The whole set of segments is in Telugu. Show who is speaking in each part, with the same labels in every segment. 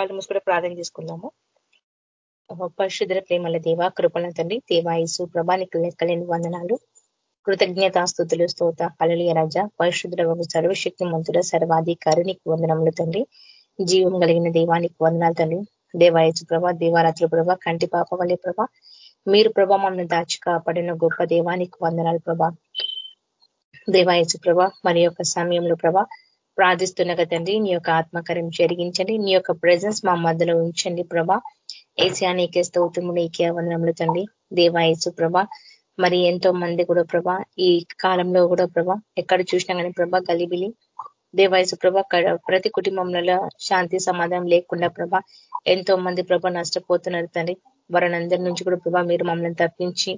Speaker 1: కళ్ళు మూసుకుంటే ప్రార్థన చేసుకుందాము. పరిశుద్ర ప్రేమల దేవ కృపణ తండ్రి దేవాయసు ప్రభానికి లెక్కలేని వందనాలు. కృతజ్ఞతాస్థుతులు స్తోత కలలియ రాజ. పరిశుద్ర సర్వశక్తి మంతుడ సర్వాధికారినికి వందనములు తండ్రి. జీవం కలిగిన దేవానికి వందనాలు తండ్రి. దేవాయసు ప్రభ దేవారాత్రి ప్రభ కంటి పాప వల్లే ప్రభ. మీరు ప్రభ మమ్మల్ని దాచి కాపాడిన గొప్ప దేవానికి వందనాలు ప్రభ. దేవాయసు ప్రభ మరి యొక్క సమయంలో ప్రభ ప్రార్థిస్తున్న తండ్రి నీ యొక్క ఆత్మకార్యం జరిగించండి నీ యొక్క ప్రజెన్స్ మా మధ్యలో ఉంచండి ప్రభా. ఏసియా నీకే స్తోత్రము నీకే వందనములు తండ్రి. దేవాయసు ప్రభ మరి ఎంతో మంది కూడా ప్రభా ఈ కాలంలో కూడా ప్రభా ఎక్కడ చూసినా కానీ ప్రభా గలిబిలి. దేవాయసు ప్రభ ప్రతి కుటుంబంలో శాంతి సమాధానం లేకుండా ప్రభ ఎంతో మంది ప్రభ నష్టపోతున్నారు తండ్రి. వారినందరి నుంచి కూడా ప్రభా మీరు మమ్మల్ని తప్పించి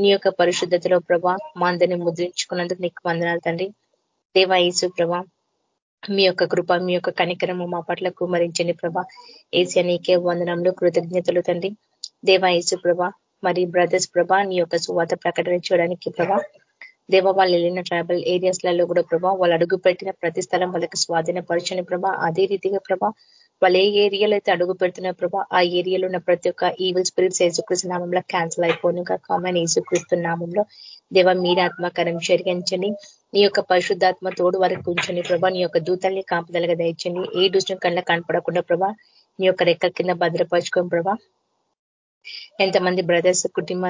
Speaker 1: నీ యొక్క పరిశుద్ధతలో ప్రభా మా అందరినీ ముద్రించుకున్నందుకు నీకు వందనాలు తండ్రి. దేవాయసు ప్రభా మీ యొక్క కృప మీ యొక్క కనికరము మా పట్ల కుమరించండి ప్రభా. ఏసీ నీకే వందనంలో కృతజ్ఞతలు తండ్రి. దేవాయసు ప్రభా మరి బ్రదర్స్ ప్రభా నీ యొక్క సువాత ప్రకటన చేయడానికి ప్రభా. దేవ వాళ్ళు వెళ్ళిన ట్రైబల్ ఏరియాస్లలో కూడా ప్రభా వాళ్ళు అడుగు పెట్టిన ప్రతి స్థలం వాళ్ళకి స్వాధీన పరచని ప్రభా. అదే రీతిగా ప్రభా వాళ్ళు ఏ ఏరియాలో అయితే అడుగు పెడుతున్న ప్రభా ఆ ఏరియాలో ఉన్న ప్రతి ఒక్క ఈవిల్ స్పిరిట్స్ ఏసుకృష్ణ నామంలో క్యాన్సిల్ అయిపోను. కామన్ ఏసుకృష్ణ నామంలో దేవ మీరు ఆత్మకరం జరిగించండి. నీ యొక్క పరిశుద్ధాత్మ తోడు వరకు ఉంచండి ప్రభా. నీ యొక్క దూతల్ని కాపుదలుగా దయచండి. ఏ దుష్టం కళ్ళ కనపడకుండా ప్రభా నీ యొక్క రెక్క కింద భద్రపరచుకోండి ప్రభా ఎంతమంది బ్రదర్స్ కుటుంబ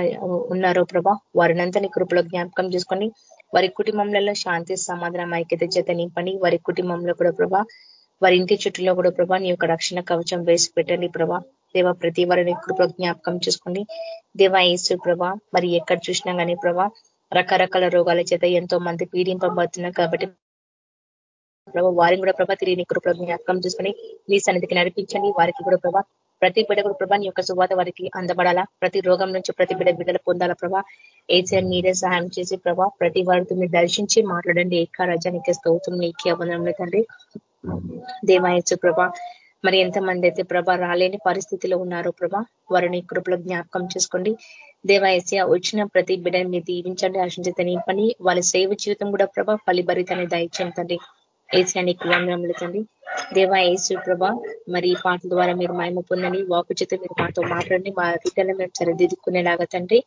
Speaker 1: ఉన్నారో ప్రభా వారినంతా నీ కృపలో జ్ఞాపకం చేసుకొని వారి కుటుంబంలో శాంతి సమాధానం ఐక్యత చేత నింపండి. వారి కుటుంబంలో కూడా ప్రభా వారి ఇంటి చుట్టూలో కూడా ప్రభా నీ యొక్క రక్షణ కవచం వేసి పెట్టండి ప్రభా. దేవ ప్రతి వారిని కృప జ్ఞాపకం చేసుకోండి దేవా ఏసు ప్రభా మరి ఎక్కడ చూసినా కానీ ప్రభా రకరకాల రోగాల చేత ఎంతో మంది పీడింపబడుతున్నారు కాబట్టి ప్రభా వారిని కూడా ప్రభా తిరిగి నీ కృప జ్ఞాపకం చేసుకొని నీ సన్నిధికి నడిపించండి. వారికి కూడా ప్రభా ప్రతి బిడ్డ కూడా ప్రభా నీ యొక్క శుభాత వారికి అందబడాలా. ప్రతి రోగం నుంచి ప్రతి బిడ్డ బిడ్డలు పొందాలా ప్రభా. ఏసీఆర్ మీరే సహాయం చేసి ప్రభా ప్రతి వారితో మీరు దర్శించి మాట్లాడండి. ఏకా రాజానికి స్తోత్రం నీకే అబంధం తండ్రి. దేవాయచు ప్రభా మరి ఎంతమంది అయితే ప్రభ రాలేని పరిస్థితిలో ఉన్నారో ప్రభ వారిని కృపలో జ్ఞాపకం చేసుకోండి. దేవాయస్య వచ్చిన ప్రతి బిడ్డని మీరు దీవించండి ఆశించత నింపని వాళ్ళ సేవ జీవితం కూడా ప్రభ ఫలిభరితాన్ని దయచేంతండి ఏసియానికి వందనములు తండ్రి దేవా ఏసు ప్రభ మరి ఈ పాటల ద్వారా మీరు మాయమ పొందని వాకు చేత మీరు మాతో మాట్లాడండి. మా రీతిలో మేము సరిదిద్దుకునేలాగా తండ్రి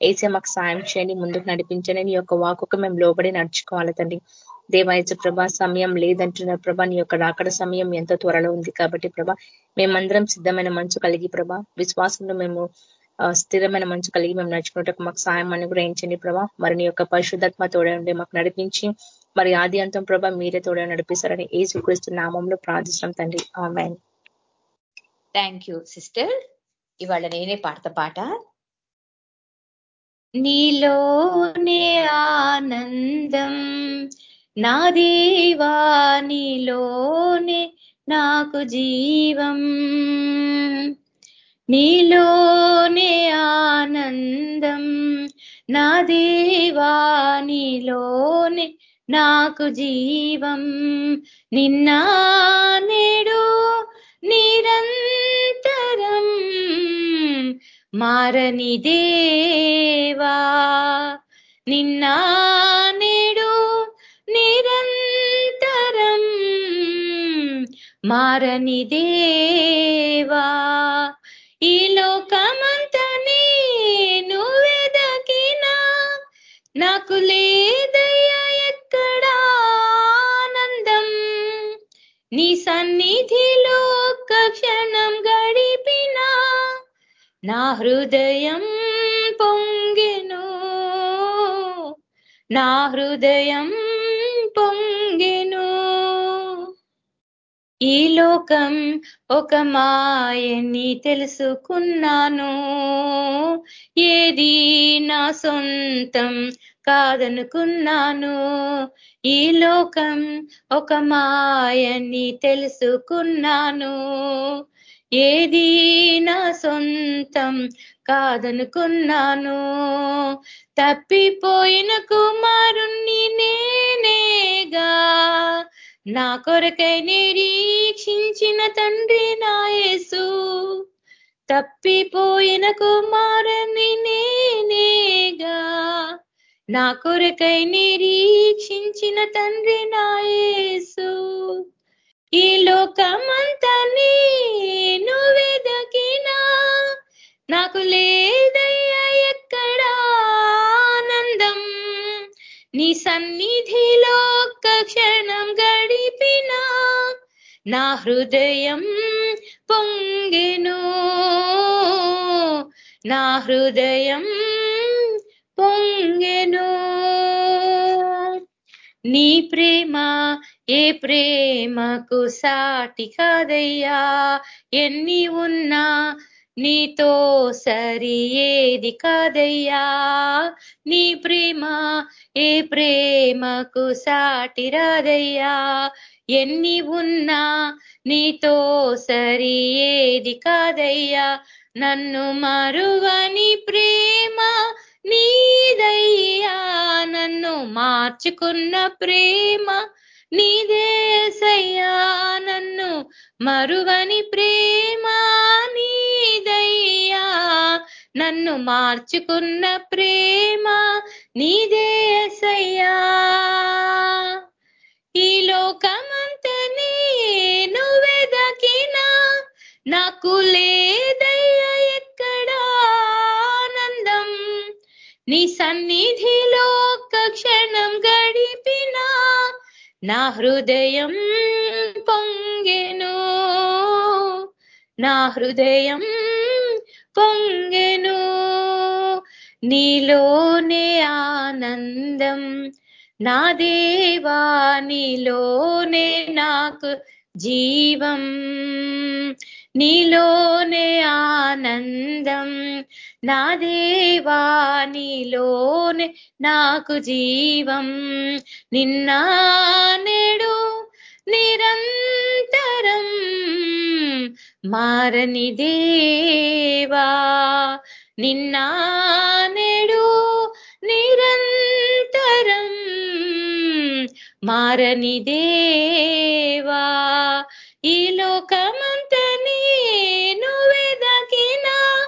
Speaker 1: ఏసీ మాకు సాయం చేయండి ముందుకు నడిపించండి. నీ యొక్క వాకుకు మేము లోబడి నడుచుకోవాలి తండ్రి. దేవాయచ ప్రభా సమయం లేదంటున్న ప్రభా. నీ యొక్క రాకడ సమయం ఎంతో త్వరలో ఉంది కాబట్టి ప్రభా మేమందరం సిద్ధమైన మంచు కలిగి ప్రభా విశ్వాసంలో మేము స్థిరమైన మంచు కలిగి మేము నడుచుకున్నట్టు మాకు సాయం అనుగ్రహించండి ప్రభా. మరి నీ యొక్క పరిశుద్ధత్మ తోడే మాకు నడిపించి మరి ఆది అంతం ప్రభా మీరే తోడే నడిపిస్తారని ఏ స్వీకరిస్తూ నామంలో ప్రార్థిస్తాం తండ్రి. ఆమెన్.
Speaker 2: థ్యాంక్ యూ సిస్టర్ ఇవాళ నేనే పాడత పాట. నీలోనే ఆనందం నా దేవానిలోనే నాకు జీవం నీలోనే ఆనందం. నా దేవానిలోనే నాకు జీవం నిన్న నేడు నిరంతరం మారని దేవా. నిన్న నేడు నిరంతరం మారని దేవా ఈ లోకమంత నేను వెదకినా నాకు లేదయ్యా ఎక్కడా ఆనందం. నీ సన్నిధిలో ఒక్క క్షణం గడిపినా నా హృదయం పొంగెను. నా హృదయం పొంగెను. ఈ లోకం ఒక మాయని తెలుసుకున్నాను. ఏది నా సొంతం కాదనుకున్నాను. ఈ లోకం ఒక మాయని తెలుసుకున్నాను. ఏది నా సొంతం కాదనుకున్నాను. తప్పిపోయిన కుమారుణ్ణి నేనేగా. నా కొరకై నిరీక్షించిన తండ్రి నాయసు తప్పిపోయిన కుమారుణ్ణి నేనేగా. నా కొరకై నిరీక్షించిన తండ్రి నాయసు ఈ లోకమంతని నువ్వెదకినా నాకు లేదయ్యా ఎక్కడ ఆనందం. నీ సన్నిధిలో క్షణం గడిపినా నా హృదయం పొంగెను. నా హృదయం పొంగెను. నీ ప్రేమ ఏ ప్రేమకు సాటి కాదయ్యా? ఎన్ని ఉన్నా నీతో సరి ఏది కాదయ్యా. నీ ప్రేమ ఏ ప్రేమకు సాటి రాదయ్యా? ఎన్ని ఉన్నా నీతో సరి ఏది కాదయ్యా. నన్ను మరువని ప్రేమ నీదయ్యా. నన్ను మార్చుకున్న ప్రేమ నీదేసయ్యా నన్ను మరువని ప్రేమ నీదయ్యా. నన్ను మార్చుకున్న ప్రేమ నీదేసయ్యా ఈ లోకమంత నేను నాకు లేదయ్యా ఎక్కడా ఆనందం. నీ సన్నిధిలో ఒక్క క్షణం గడిపినా నా హృదయం పొంగెను. నా హృదయం పొంగెను. నీలోనే ఆనందం. నా దేవా నీలోనే నాకు జీవం నీలోనే ఆనందం. నా దేవా నీలోనే నాకు జీవం. నిన్న నేడు నిరంతరం మారని దేవా. నిన్న నేడు నిరంతరం మారని దేవా ఈ లోకమంతని నువ్వెదకినా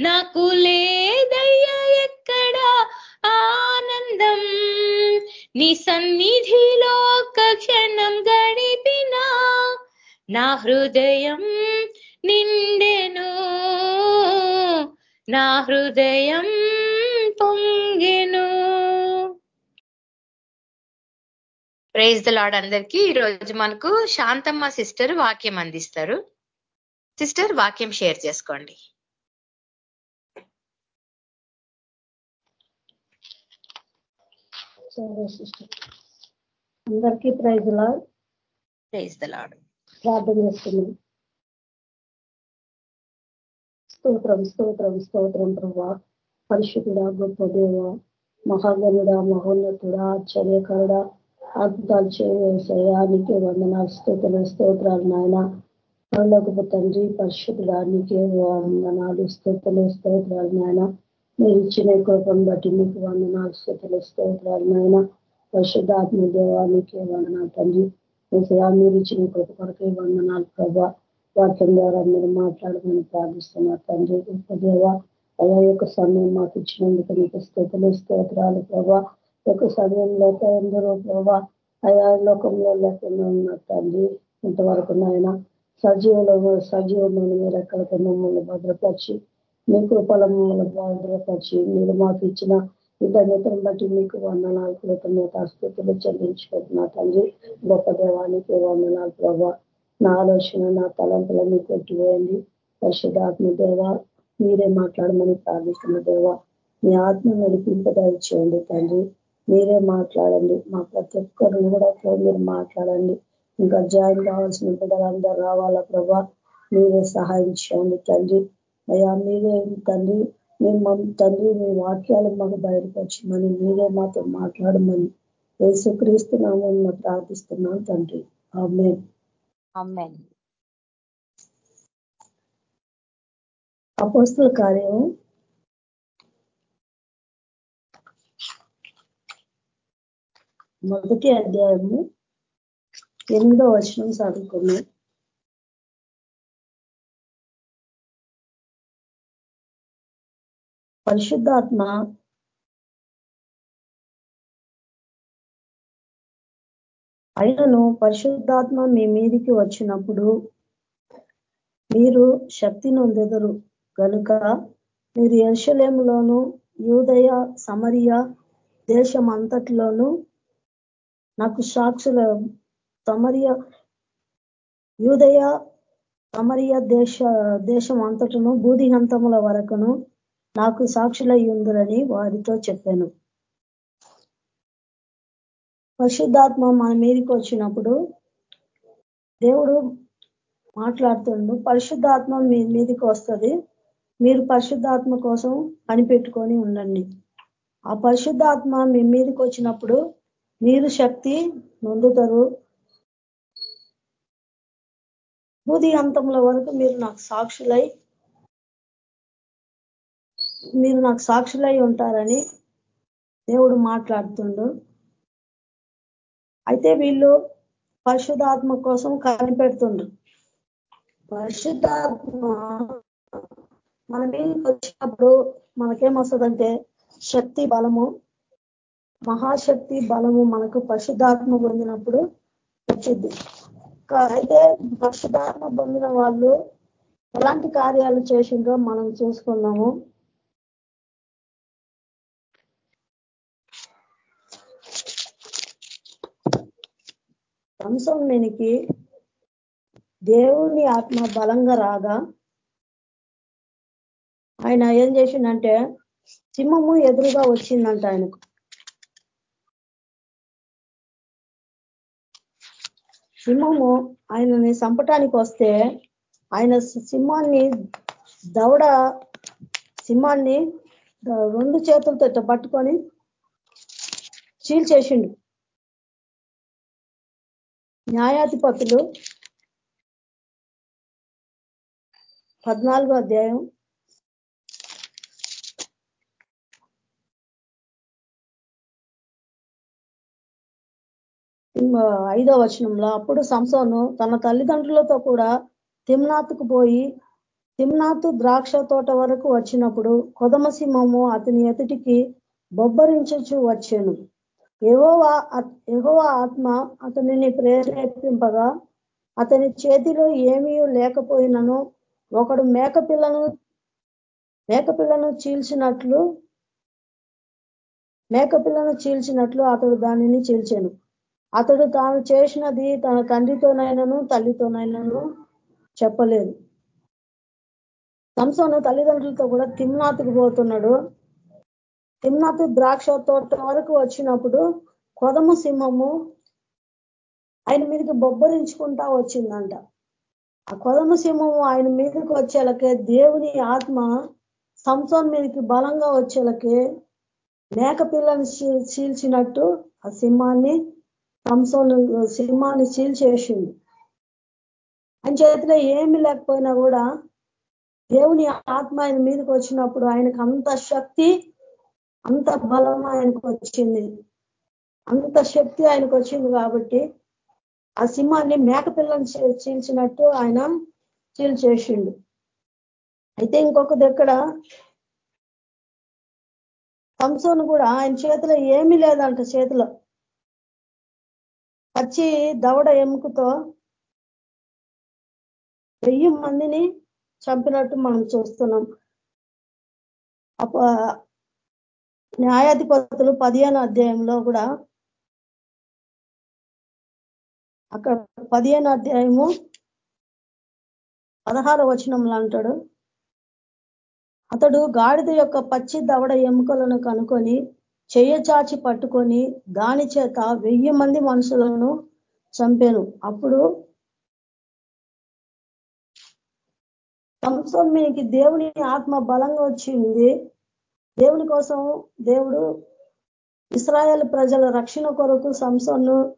Speaker 2: నాకు లేదయ్యా ఎక్కడ ఆనందం. నీ సన్నిధిలో ఒక క్షణం గడిపినా నా హృదయం నిండెను. నా హృదయం పొంగెను. ప్రైజ్ ద లాడ్ అందరికీ. ఈరోజు మనకు శాంతమ్మ సిస్టర్ వాక్యం అందిస్తారు. సిస్టర్ వాక్యం షేర్ చేసుకోండి.
Speaker 3: అందరికీ ప్రైజ్ లా
Speaker 2: ప్రైజ్ ద లాడ్
Speaker 3: ప్రార్థన చేస్తున్నాం. స్తోత్రం స్తోత్రం స్తోత్రం ప్రభా. పరిశుద్ధుడ గొప్ప దేవ మహాగణుడ మహోన్నతుడ ఆశ్చర్యకరుడ. అద్భుతాలు చేయడానికి వందనాలు స్తోత్ర స్తోత్రాలు నాయన. పరలోకపు తండ్రి పరిశుద్ధుడా నీకే వందనాలు స్తోత్రలు స్తోత్రాలు నాయన. మీరు ఇచ్చిన కోపం బట్టి మీకు వందనాలు స్థుతులు స్తోత్రాలు నాయన. పరిశుద్ధ ఆత్మ వందనాలు తండ్రి. మీరు ఇచ్చిన కృప కొరకే వందనాలు ప్రభా. వాక్యం ద్వారా మీరు మాట్లాడమని ప్రార్థిస్తున్నారు తండ్రి. గొప్ప దేవ యొక్క సమయం మాకు ఇచ్చినందుకు మీకు స్థుతులు స్తోత్రాలు ప్రభా. యొక్క సమయంలో ఎందరో ప్రభా అయా లోకంలో లేకుండా ఉన్నారు తండ్రి. ఇంతవరకు నాయన సజీవులు సజీవమైన మీరు ఎక్కడికి మమ్మల్ని భద్రపరిచి మీ కృపల మమ్మల్ని భద్రపరిచి మీరు మాకు ఇచ్చిన విధన్యతను బట్టి మీకు వందనాలు కృతజ్ఞత స్థితులు చెల్లించుకుంటున్నా తండ్రి. గొప్ప దేవానికి వందనాలు ప్రభా. నా ఆలోచన నా తలంపులన్నీ కొట్టివేయండి. పరిశుధాత్మ దేవ మీరే మాట్లాడమని ప్రార్థిస్తున్న దేవ మీ ఆత్మ నడిపింపదయచేయండి తండ్రి. మీరే మాట్లాడండి. మా ప్రతి ఒక్కరిని కూడా మీరు మాట్లాడండి. ఇంకా జాయిన్ కావాల్సిన బిడ్డలందరూ రావాలా ప్రభా? మీరే సహాయం చేయండి తండ్రి అయ్యా మీరే తండ్రి మేము తండ్రి మీ వాక్యాలు మాకు బయటపరచమని మీరే మాతో మాట్లాడమని యేసుక్రీస్తు నామం ప్రార్థిస్తున్నాం తండ్రి. అపోస్తుల కార్యం మొదటి అధ్యాయము ఎనిమిదో వచనం చదువుకున్నాం పరిశుద్ధాత్మ అయినను పరిశుద్ధాత్మ మీ మీదికి వచ్చినప్పుడు మీరు శక్తి నొందెదరు. కనుక మీరు ఎర్షలేములోను యూదయ సమరియ దేశం నాకు సాక్షుల సమరియ యూదయ సమరియ దేశ దేశం అంతటను బూదిహంతముల వరకును నాకు సాక్షులయ్యుందురని వారితో చెప్పాను. పరిశుద్ధాత్మ మన మీదకి వచ్చినప్పుడు దేవుడు మాట్లాడుతుండు పరిశుద్ధాత్మ మీ మీదకి వస్తుంది మీరు పరిశుద్ధాత్మ కోసం కనిపెట్టుకొని ఉండండి. ఆ పరిశుద్ధాత్మ మీ మీదకి వచ్చినప్పుడు మీరు శక్తి నొందుతారు. బూది అంతముల వరకు మీరు నాకు సాక్షులై మీరు నాకు సాక్షులై ఉంటారని దేవుడు మాట్లాడుతుండు. అయితే వీళ్ళు పరిశుద్ధాత్మ కోసం కనిపెడుతుండ్రు. పరిశుద్ధాత్మ మనం ఏం వచ్చినప్పుడు మనకేమొస్తుందంటే శక్తి బలము మహాశక్తి బలము మనకు పరిశుద్ధాత్మ పొందినప్పుడు వచ్చింది. అయితే పరిశుద్ధాత్మ పొందిన వాళ్ళు ఎలాంటి కార్యాలు చేసిండ్రో మనం చూసుకున్నాము కంసంనికి దేవుని ఆత్మ బలంగా రాగా ఆయన ఏం చేసిండంటే సింహము ఎదురుగా వచ్చిందంట ఆయనకు. సింహము ఆయనని చంపటానికి వస్తే ఆయన సింహాన్ని దవడ సింహాన్ని రెండు చేతులతో పట్టుకొని చీల్చేసిండు. న్యాయాధిపతులు పద్నాలుగో అధ్యాయం ఐదో వచనంలో అప్పుడు సంసోను తన తల్లిదండ్రులతో కూడా తిమ్నాథ్కు పోయి తిమ్నాథ్ ద్రాక్ష తోట వరకు వచ్చినప్పుడు కొదమసింహము అతని ఎదుటికి బొబ్బరించు వచ్చాను. ఎవోవా ఎహోవా ఆత్మ అతనిని ప్రేరేపింపగా అతని చేతిలో ఏమీ లేకపోయినను ఒకడు మేకపిల్లను మేకపిల్లను చీల్చినట్లు మేకపిల్లను చీల్చినట్లు అతడు దానిని చీల్చాను. అతడు తాను చేసినది తన తండ్రితోనైనాను తల్లితోనైనాను చెప్పలేదు. సంసోను తల్లిదండ్రులతో కూడా తిమ్నాథ్కి పోతున్నాడు. తిమ్నాథ్ ద్రాక్ష తోట వరకు వచ్చినప్పుడు కొదము సింహము ఆయన మీదకి బొబ్బరించుకుంటా వచ్చిందంట. ఆ కొదమ సింహము ఆయన మీదకి వచ్చేలకే దేవుని ఆత్మ సంసోన్ మీదకి బలంగా వచ్చేలకే మేక పిల్లని చీల్చినట్టు ఆ సింహాన్ని సంసోను సింహాన్ని చీల్చేసింది ఆయన చేతిలో ఏమి లేకపోయినా కూడా దేవుని ఆత్మ ఆయన మీదకి వచ్చినప్పుడు ఆయనకు అంత శక్తి అంత బలం ఆయనకు వచ్చింది. అంత శక్తి ఆయనకు వచ్చింది కాబట్టి ఆ సింహాన్ని మేకపిల్లని చీల్చినట్టు ఆయన చీల్చేసిండు అయితే ఇంకొక దగ్గర కంసోను కూడా ఆయన చేతిలో ఏమీ లేదంట చేతిలో. పచ్చి దవడ ఎముకతో వెయ్యి మందిని చంపినట్టు మనం చూస్తున్నాం. న్యాయాధిపతులు పదిహేను అధ్యాయంలో కూడా అక్కడ పదిహేను అధ్యాయము పదహార వచనంలో అంటాడు. అతడు గాడిద యొక్క పచ్చి దవడ ఎముకలను కనుకొని చాచి పట్టుకొని దాని చేత వెయ్యి మంది మనుషులను చంపాను. అప్పుడు సంవత్సరం మీకు దేవుని ఆత్మ బలంగా వచ్చింది. దేవుని కోసం దేవుడు ఇస్రాయల్ ప్రజల రక్షణ కొరకు సంసన్ను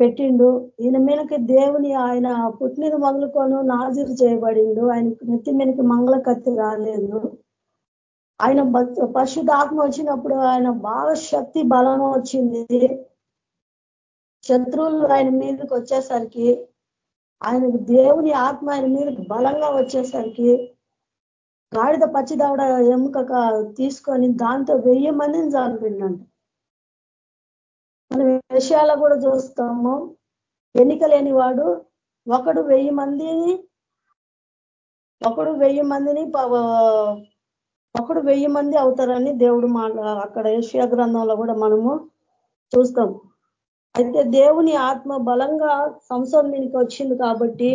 Speaker 3: పెట్టిండు. ఈయన మీనకి దేవుని ఆయన పుట్టినది మొదలుకొని నాజీరు చేయబడిండు. ఆయన నెత్తి మీనకి మంగళ కత్తి రాలేదు. ఆయన పరిశుద్ధాత్మ వచ్చినప్పుడు ఆయన బాగా శక్తి బలం వచ్చింది. శత్రువులు ఆయన మీదకి వచ్చేసరికి ఆయనకు దేవుని ఆత్మ ఆయన మీదకి బలంగా వచ్చేసరికి గాడిద పచ్చిదావిడ ఎముక తీసుకొని దాంతో వెయ్యి మందిని చనిపోయిందంట మనం విషయాల్లో కూడా చూస్తాము ఎన్నిక లేని వాడు ఒకడు వెయ్యి మందిని ఒకడు వెయ్యి మందిని ఒకడు వెయ్యి మంది అవుతారని దేవుడు మా అక్కడ ఏషియా గ్రంథంలో కూడా మనము చూస్తాం. అయితే దేవుని ఆత్మ బలంగా సంసోన్ వచ్చింది కాబట్టి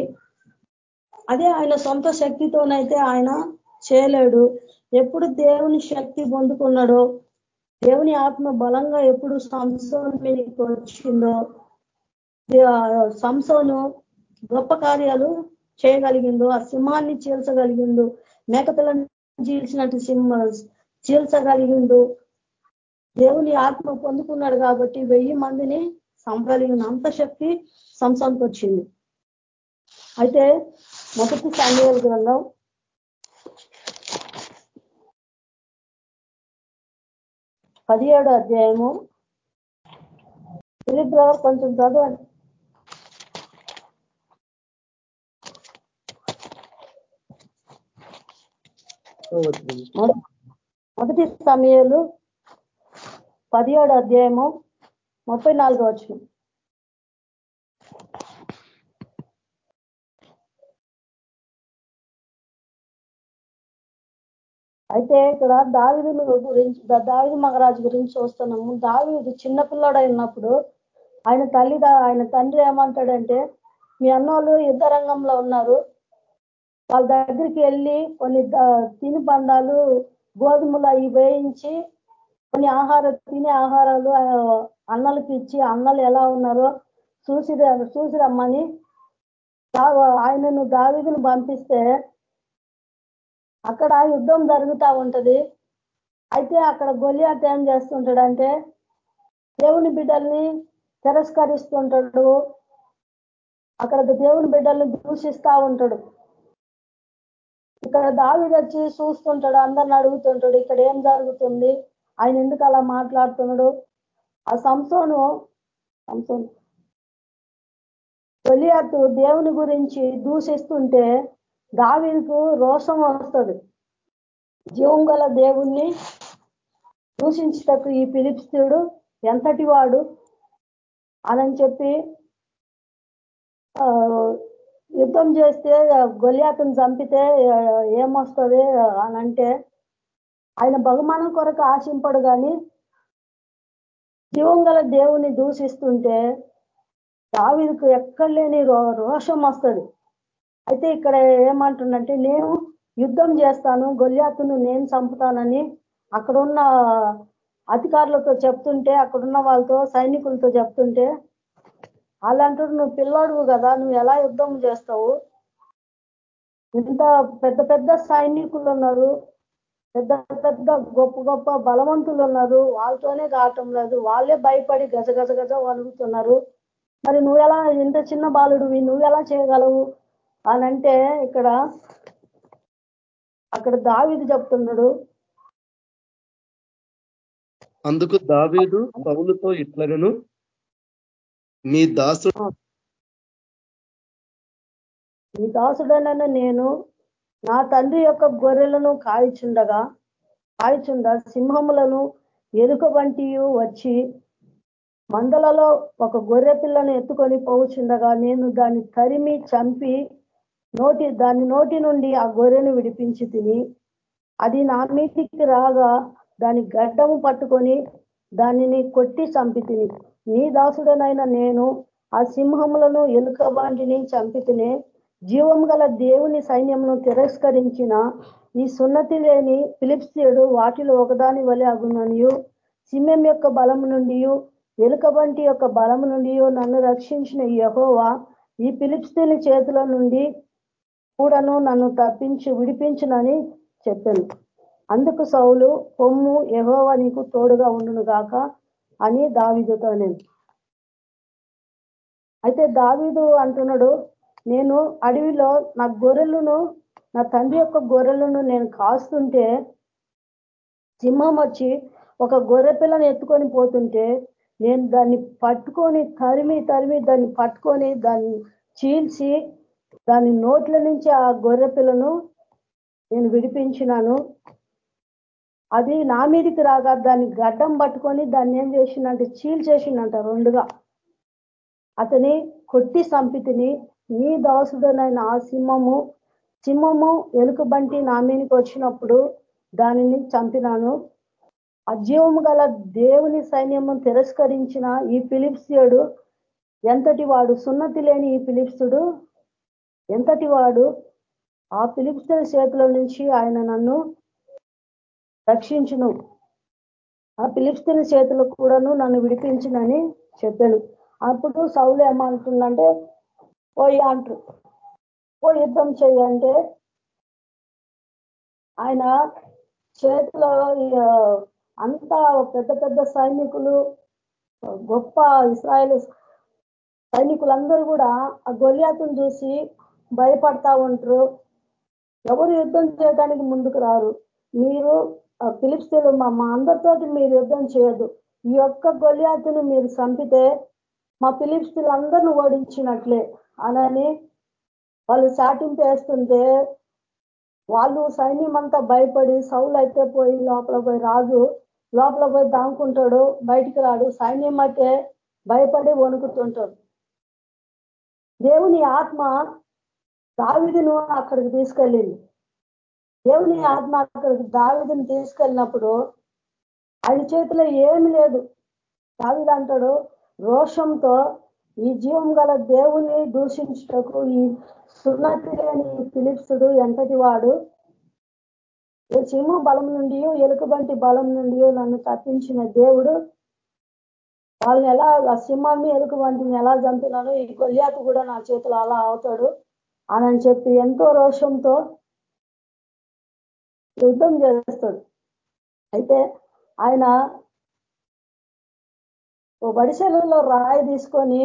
Speaker 3: అదే ఆయన సొంత శక్తితోనైతే ఆయన చేయలేడు. ఎప్పుడు దేవుని శక్తి పొందుకున్నాడో దేవుని ఆత్మ బలంగా ఎప్పుడు సంసోన్ వచ్చిందో సంసోను గొప్ప కార్యాలు చేయగలిగిందో ఆ సింహాన్ని చీల్చగలిగిందో మేకతలను జీవించినట్టు సింహ. చీల్చగలిగిండు దేవుని ఆత్మ పొందుకున్నాడు కాబట్టి వెయ్యి మందిని సంపలిగిన అంత శక్తి సంసంకి వచ్చింది. అయితే మొదటి సమయాల గ్రంథం. పదిహేడు అధ్యాయము. బ్రదర్ కొంచెం చదవండి. మొదటి సమయాలు పదిహేడు అధ్యాయము ముప్పై నాలుగో వచ్చిన అయితే ఇక్కడ దావిదు గురించి దావిదు మగరాజు గురించి చూస్తున్నాము. దావిదు చిన్నపిల్లాడు అయినప్పుడు ఆయన తల్లి ఆయన తండ్రి ఏమంటాడంటే మీ అన్నోళ్ళు యుద్ధ రంగంలో ఉన్నారు. వాళ్ళ దగ్గరికి వెళ్ళి కొన్ని తినిబండాలు గోధుమలు అవి వేయించి కొన్ని ఆహార తినే ఆహారాలు అన్నలకి ఇచ్చి అన్నలు ఎలా ఉన్నారో చూసి చూసి రమ్మని. ఆయనను దావిదును పంపిస్తే అక్కడ యుద్ధం జరుగుతూ ఉంటది. అయితే అక్కడ గొలియాత ఏం చేస్తుంటాడంటే దేవుని బిడ్డల్ని తిరస్కరిస్తుంటాడు. అక్కడ దేవుని బిడ్డల్ని దూషిస్తూ ఉంటాడు. ఇక్కడ దావి వచ్చి చూస్తుంటాడు అందరిని అడుగుతుంటాడు ఇక్కడ ఏం జరుగుతుంది? ఆయన ఎందుకు అలా మాట్లాడుతున్నాడు? ఆ సంసోను సంసోను తొలియాతు దేవుని గురించి దూషిస్తుంటే దావీకు రోషం వస్తుంది. జీవం గల దేవుణ్ణి దూషించటకు ఈ పిలిపిస్తుడు ఎంతటి వాడు? అని చెప్పి యుద్ధం చేస్తే గొలియాతను చంపితే ఏమొస్తుంది అని అంటే ఆయన బహుమానం కొరకు ఆశింపడు కానీ జీవం గల దేవుని దూషిస్తుంటే దావిదకు ఎక్కడ లేని రోషం వస్తుంది. అయితే ఇక్కడ ఏమంటుందంటే నేను యుద్ధం చేస్తాను గొల్యాతును నేను చంపుతానని అక్కడున్న అధికారులతో చెప్తుంటే అక్కడున్న వాళ్ళతో సైనికులతో చెప్తుంటే వాళ్ళంటారు నువ్వు పిల్లాడువు కదా నువ్వు ఎలా యుద్ధం చేస్తావు? ఇంత పెద్ద పెద్ద సైనికులు ఉన్నారు పెద్ద పెద్ద గొప్ప గొప్ప బలవంతులు ఉన్నారు వాళ్ళతోనే కావటం లేదు వాళ్ళే భయపడి గజ గజ గజ వణుకుతున్నారు. మరి నువ్వు ఎలా ఇంత చిన్న బాలుడివి నువ్వు ఎలా చేయగలవు? అనంటే అంటే ఇక్కడ అక్కడ దావిది చెప్తున్నాడు.
Speaker 4: అందుకు దావీదు పౌలుతో ఇట్లనను మీ దాసుడు
Speaker 3: మీ దాసుడనన్న నేను నా తండ్రి యొక్క గొర్రెలను కాయిచుండగా కాయిచుండ సింహములను ఎరుక వంటి వచ్చి మందలలో ఒక గొర్రె పిల్లను ఎత్తుకొని పోవుచుండగా నేను దాన్ని తరిమి చంపి నోటి దాని నోటి నుండి ఆ గొర్రెను విడిపించి తిని అది నా మీటికి రాగా దాని గడ్డము పట్టుకొని దానిని కొట్టి చంపి తిని. నీ దాసుడనైన నేను ఆ సింహములను ఎలుక వాంటిని చంపితేనే. జీవం గల దేవుని సైన్యమును తిరస్కరించిన ఈ సున్నతి లేని ఫిలిప్సియుడు వాటిలో ఒకదాని వలె అగుననియు. సింహం యొక్క బలము నుండి ఎలుక వంటి యొక్క బలము నుండి నన్ను రక్షించిన యహోవా ఈ పిలిప్స్తీని చేతుల నుండి కూడాను నన్ను తప్పించి విడిపించునని చెప్పాను. అందుకు సౌలు కొమ్ము యహోవా నీకు తోడుగా ఉండును గాక అని దావిదుతో నేను. అయితే దావిదు అంటున్నాడు నేను అడవిలో నా గొర్రెలను నా తండ్రి యొక్క గొర్రెలను నేను కాస్తుంటే సింహం వచ్చి ఒక గొర్రె పిల్లని ఎత్తుకొని పోతుంటే నేను దాన్ని పట్టుకొని తరిమి తరిమి దాన్ని పట్టుకొని దాన్ని చీల్చి దాని నోట్ల నుంచి ఆ గొర్రె పిల్లను నేను విడిపించినాను. అది నా మీదికి రాగా దాన్ని గడ్డం పట్టుకొని దాన్ని ఏం చేసిందంటే చీల్ చేసిండంట రెండుగా. అతని కొట్టి సంపితిని నీ దాసుడనైన ఆ సింహము సింహము ఎలుకబంటి నా మీదకి వచ్చినప్పుడు దానిని చంపినాను. అజీవము గల దేవుని సైన్యము తిరస్కరించిన ఈ ఫిలిప్సియుడు ఎంతటి వాడు సున్నతి లేని ఈ ఫిలిప్సుడు ఎంతటి వాడు ఆ ఫిలిప్సుల చేతుల నుంచి ఆయన నన్ను రక్షించును. ఆ పిలిపిస్తున్న చేతులు కూడాను నన్ను విడిపించునని చెప్పాను అప్పుడు సౌలు ఏమంటుందంటే పోయి అంటారు ఓ యుద్ధం చేయంటే ఆయన చేతిలో అంతా పెద్ద పెద్ద సైనికులు గొప్ప ఇస్రాయల్ సైనికులందరూ కూడా ఆ గొలియాతును చూసి భయపడతా ఉంటారు. ఎవరు యుద్ధం చేయడానికి ముందుకు రారు? మీరు ఫిలిప్స్లు మా మా అందరితోటి మీరు యుద్ధం చేయొద్దు. ఈ యొక్క గొలియాతును మీరు చంపితే మా ఫిలిప్స్లు అందరిని ఓడించినట్లే అనని వాళ్ళు చాటింపు వేస్తుంటే వాళ్ళు సైన్యం అంతా భయపడి సౌలు అయితే పోయి లోపల పోయి రాజు లోపల పోయి దాముకుంటాడు బయటికి రాడు సైన్యం అయితే భయపడి వణుకుతుంటాడు. దేవుని ఆత్మ దావిదిను అక్కడికి తీసుకెళ్ళింది. దేవుని ఆత్మ అక్కడికి దావిదిని తీసుకెళ్ళినప్పుడు ఆయన చేతిలో ఏమి లేదు. దావిది అంటాడు రోషంతో ఈ జీవం గల దేవుని దూషించుటకు ఈ సున్నతి లేని ఫిలిప్సుడు ఎంతటి వాడు సింహ బలం నుండి ఎలుకబంటి బలం నుండి నన్ను తప్పించిన దేవుడు? వాళ్ళని ఎలా ఆ సింహాన్ని ఎలుకబంటిని ఎలా చంపినానో ఈ గొల్యాకు కూడా నా చేతిలో అలా అవుతాడు అని చెప్పి ఎంతో రోషంతో యుద్ధం చేస్తాడు. అయితే ఆయన ఓ బడిశలలో రాయి తీసుకొని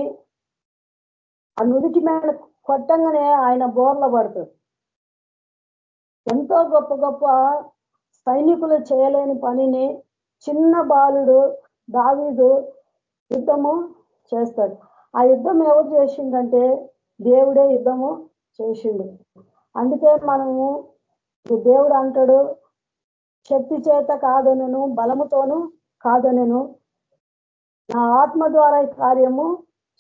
Speaker 3: ఆ నుదికి మీద కొట్టంగానే ఆయన బోర్ల పడతాడు. ఎంతో గొప్ప గొప్ప సైనికులు చేయలేని పనిని చిన్న బాలుడు దావీదు యుద్ధము చేస్తాడు. ఆ యుద్ధం ఎవరు చేసిండంటే దేవుడే యుద్ధము చేసిండు. అందుకే మనము దేవుడు అంటాడు శక్తి చేత కాదనను బలముతోను కాదనను. నా ఆత్మ ద్వారా ఈ కార్యము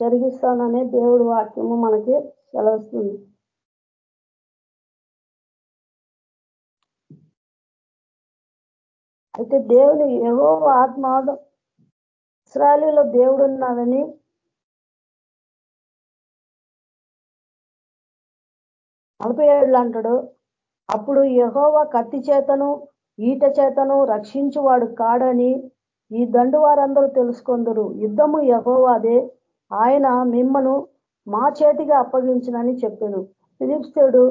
Speaker 3: జరిగిస్తాననే దేవుడు వాక్యము మనకి సెలవుస్తుంది. అయితే దేవుని ఏవో ఆత్మ ఇస్రాయలీలో దేవుడు ఉన్నాడని నలభై ఏళ్ళు అంటాడు అప్పుడు యహోవ కత్తి చేతను ఈట చేతను రక్షించువాడు కాడని ఈ దండు వారందరూ తెలుసుకొందరు. యుద్ధము యహోవాదే ఆయన మిమ్మను మా చేతిగా అప్పగించినని చెప్పాను. ఫిలిప్స్తుడు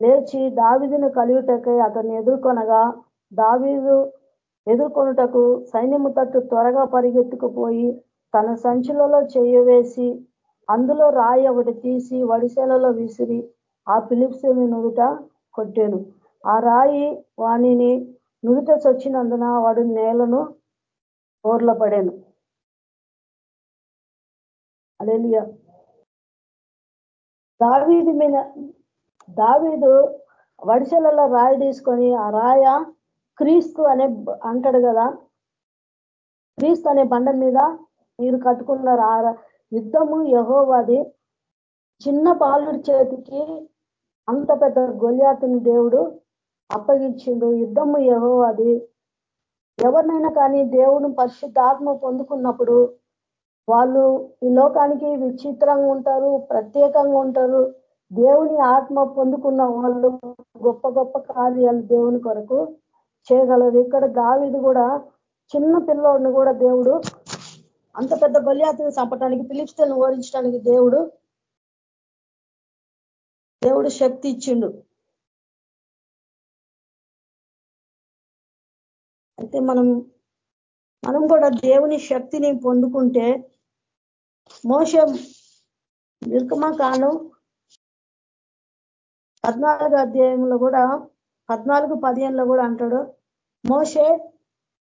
Speaker 3: లేచి దావిదును కలియుటకై అతన్ని ఎదుర్కొనగా దావీదు ఎదుర్కొనుటకు సైన్యము తట్టు త్వరగా పరిగెత్తుకుపోయి తన సంచులలో చేయవేసి అందులో రాయి ఒకటి తీసి వడిసెలలో విసిరి ఆ ఫిలిప్సుని నుదుట కొట్టాను. ఆ రాయి వాణిని నుదుట చొచ్చినందున వాడు నేలను ఓర్ల పడాను అదేలియా దావీది మీద దావీదు వడిసెలలో రాయి తీసుకొని ఆ రాయ క్రీస్తు అనే అంటాడు కదా క్రీస్తు అనే బండ మీద మీరు కట్టుకున్నారు ఆ యుద్ధము యహోవాది చిన్న బాలుడి చేతికి అంత పెద్ద గొల్యాతుని దేవుడు అప్పగించిండు. యుద్ధము యహోవాది. ఎవరినైనా కానీ దేవుని పరిశుద్ధాత్మ పొందుకున్నప్పుడు వాళ్ళు ఈ లోకానికి విచిత్రంగా ఉంటారు ప్రత్యేకంగా ఉంటారు. దేవుని ఆత్మ పొందుకున్న వాళ్ళు గొప్ప గొప్ప కార్యాలు దేవుని కొరకు చేయగలరు. ఇక్కడ దావిది కూడా చిన్న పిల్లోడిని కూడా దేవుడు అంత పెద్ద బలియాత్రను చంపడానికి పిలిపిస్తలను ఓడించడానికి దేవుడు దేవుడు శక్తి ఇచ్చిండు. అయితే మనం మనం కూడా దేవుని శక్తిని పొందుకుంటే మోసం నిర్గమకాండం పద్నాలుగు అధ్యాయంలో కూడా పద్నాలుగు పదిహేనులో కూడా అంటాడు మోసే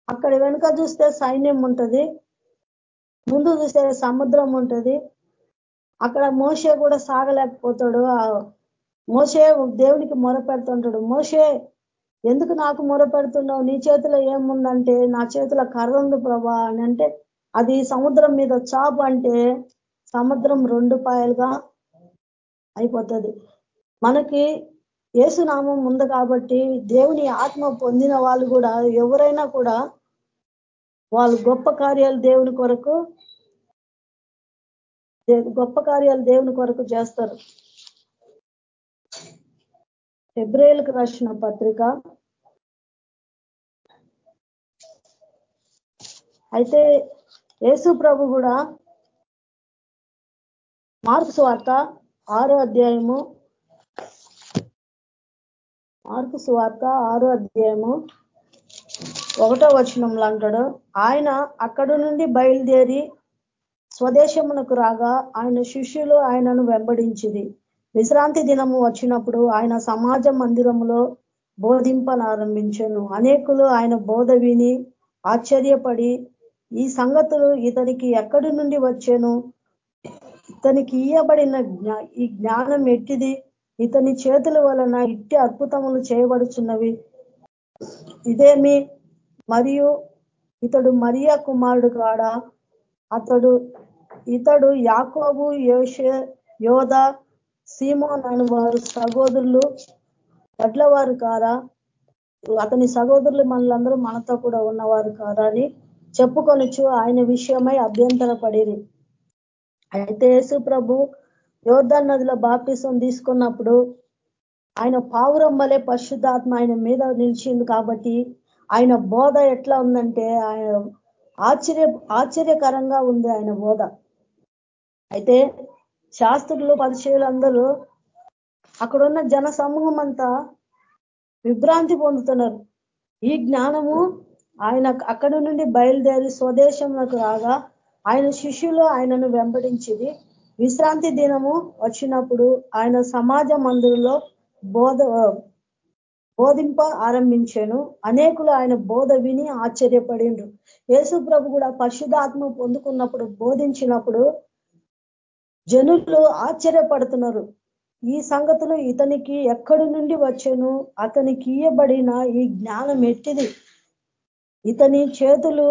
Speaker 3: అక్కడ వెనుక చూస్తే సైన్యం ఉంటుంది ముందు చూస్తే సముద్రం ఉంటుంది అక్కడ మోసే కూడా సాగలేకపోతాడు. మోసే దేవునికి మొరపెడుతుంటాడు. మోసే ఎందుకు నాకు మొరపెడుతున్నావు? నీ చేతిలో ఏముందంటే నా చేతిలో కర్ర ఉంది ప్రభా అని అంటే అది సముద్రం మీద చాపు అంటే సముద్రం రెండు పాయలుగా అయిపోతుంది. మనకి ఏసునామం ఉంది కాబట్టి దేవుని ఆత్మ పొందిన వాళ్ళు కూడా ఎవరైనా కూడా వాళ్ళు గొప్ప కార్యాలు దేవుని కొరకు గొప్ప కార్యాలు దేవుని కొరకు చేస్తారు. ఫిబ్రవరికి రాసిన పత్రిక. అయితే యేసు ప్రభు కూడా మార్క్స్ వార్త ఆరో అధ్యాయము మార్క్స్ వార్త ఆరో అధ్యాయము ఒకటో వచనంలో అంటాడు ఆయన అక్కడి నుండి బయలుదేరి స్వదేశమునకు రాగా ఆయన శిష్యులు ఆయనను వెంబడించింది విశ్రాంతి దినము వచ్చినప్పుడు ఆయన సమాజ మందిరములో బోధింపనారంభించను. అనేకులు ఆయన బోధ విని ఆశ్చర్యపడి ఈ సంగతులు ఇతనికి ఎక్కడి నుండి వచ్చాను? ఇతనికి ఇయ్యబడిన ఈ జ్ఞానం ఎట్టిది? ఇతని చేతుల వలన ఇట్టి అద్భుతములు చేయబడుచున్నవి. ఇదేమి మరియు ఇతడు మరియా కుమారుడు కాడా? అతడు ఇతడు యాకోబు యోష యోధ సీమోన్ అని వారు సహోదరులు ఎడ్లవారు కారా? అతని సహోదరులు మనలందరూ మనతో కూడా ఉన్నవారు కారా అని చెప్పుకొనొచ్చు ఆయన విషయమై అభ్యంతర పడిరి అయితే యేసు ప్రభు యోర్ధన్ నదిలో బాప్తిసం తీసుకున్నప్పుడు ఆయన పావురం వలె పరిశుద్ధాత్మ ఆయన మీద నిలిచింది కాబట్టి ఆయన బోధ ఎట్లా ఉందంటే ఆయన ఆశ్చర్య ఆశ్చర్యకరంగా ఉంది ఆయన బోధ. అయితే శాస్త్రులు పరిచయులందరూ అక్కడున్న జన సమూహం అంతా విభ్రాంతి పొందుతున్నారు. ఈ జ్ఞానము ఆయన అక్కడి నుండి బయలుదేరి స్వదేశంలోకి రాగా ఆయన శిష్యులు ఆయనను వెంబడించింది విశ్రాంతి దినము వచ్చినప్పుడు ఆయన సమాజ మందిరంలో బోధ బోధింప ఆరంభించాను. అనేకులు ఆయన బోధ విని ఆశ్చర్యపడిండ్రు యేసు ప్రభు కూడా పరిశుధాత్మ పొందుకున్నప్పుడు బోధించినప్పుడు జనులు ఆశ్చర్యపడుతున్నారు. ఈ సంగతులు ఇతనికి ఎక్కడి నుండి వచ్చాను? అతనికి ఇయ్యబడిన ఈ జ్ఞానం ఎట్టిది? ఇతని చేతులు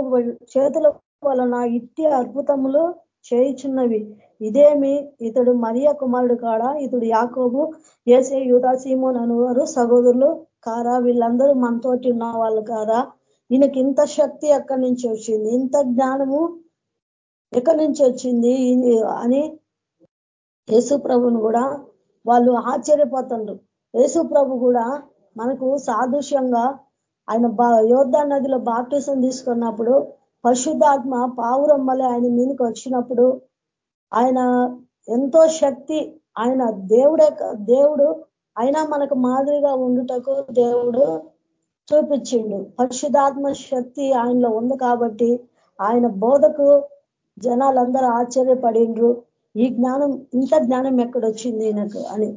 Speaker 3: చేతుల వలన ఇట్టి అద్భుతములు చేయుచున్నవి. ఇదేమి? ఇతడు మరియా కుమారుడు కాడా? ఇతడు యాకోబు ఏసే యూదా సీమోన్ అనువారు సహోదరులు కారా? వీళ్ళందరూ మనతోటి ఉన్న వాళ్ళు కారా? ఈయనకి ఇంత శక్తి ఎక్కడి నుంచి వచ్చింది? ఇంత జ్ఞానము ఎక్కడి నుంచి వచ్చింది? అని యేసు ప్రభుని కూడా వాళ్ళు ఆశ్చర్యపోతుండ్రు. యేసు ప్రభు కూడా మనకు సాదృశ్యంగా ఆయన యోధా నదిలో బాప్టిసం తీసుకున్నప్పుడు పరిశుద్ధాత్మ పావురం వల్ల ఆయన మీదకి వచ్చినప్పుడు ఆయన ఎంతో శక్తి ఆయన దేవుడే దేవుడు అయినా మనకు మాదిరిగా ఉండుటకు దేవుడు చూపించిండు. పరిశుధాత్మ శక్తి ఆయనలో ఉంది కాబట్టి ఆయన బోధకు జనాలందరూ ఆశ్చర్యపడిండ్రు. ఈ జ్ఞానం ఇంత జ్ఞానం ఎక్కడొచ్చింది నాకు అని.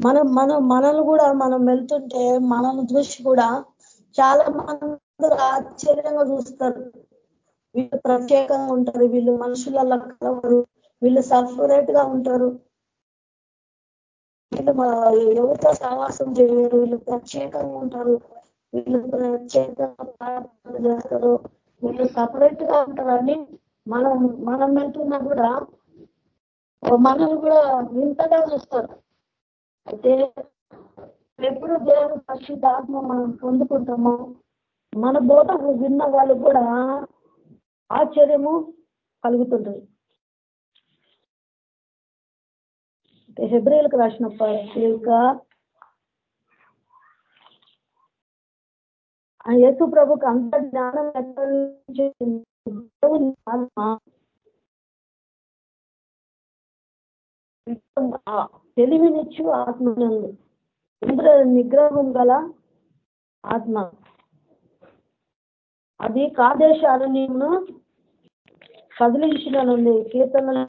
Speaker 3: మనం మనం మనల్ని కూడా మనం వెళ్తుంటే మనల్ని చూసి కూడా చాలా మంది ఆశ్చర్యంగా చూస్తారు. వీళ్ళు ప్రత్యేకంగా ఉంటారు వీళ్ళు మనుషులలో కలవరు వీళ్ళు సపరేట్గా ఉంటారు. వీళ్ళు ఎవరితో సహవాసం చేయరు వీళ్ళు ప్రత్యేకంగా ఉంటారు వీళ్ళు ప్రత్యేకంగా చేస్తారు వీళ్ళు సపరేట్గా ఉంటారని మనం మనం వెళ్తున్నా కూడా మనల్ని కూడా వింతగా చూస్తారు. అయితే ఎప్పుడు దేవుడు పరిశుద్ధాత్మ మనం పొందుకుంటామో మన బోధ విన్న వాళ్ళు కూడా ఆశ్చర్యము కలుగుతుంటుంది. హెబ్రిల్కి రాసిన పత్రిక యేసు ప్రభుకి అంత జ్ఞానం తెలివినిచ్చు ఆత్మనందు. ఇంద్ర నిగ్రహం గల ఆత్మ. అది కాదేశ అరణ్యమును కదిలించిననుంది కీర్తన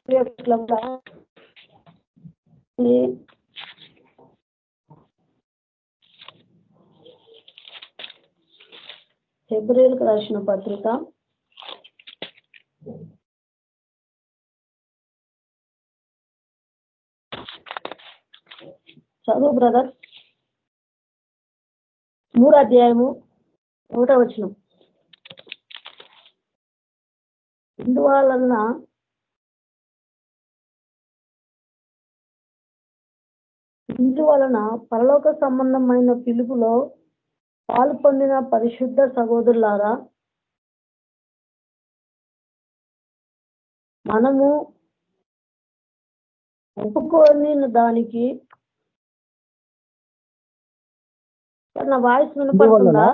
Speaker 3: ఫిబ్రవరికి రాసిన పత్రిక. చదువు బ్రదర్ మూడు అధ్యాయము ఒకట వచ్చినాం ఇందువలన ఇందువలన పరలోక సంబంధమైన పిలుపులో పాలు పొందిన పరిశుద్ధ సహోదరులారా మనము ఒప్పుకొని దానికి నా వాయిస్ వినపడుతుందా?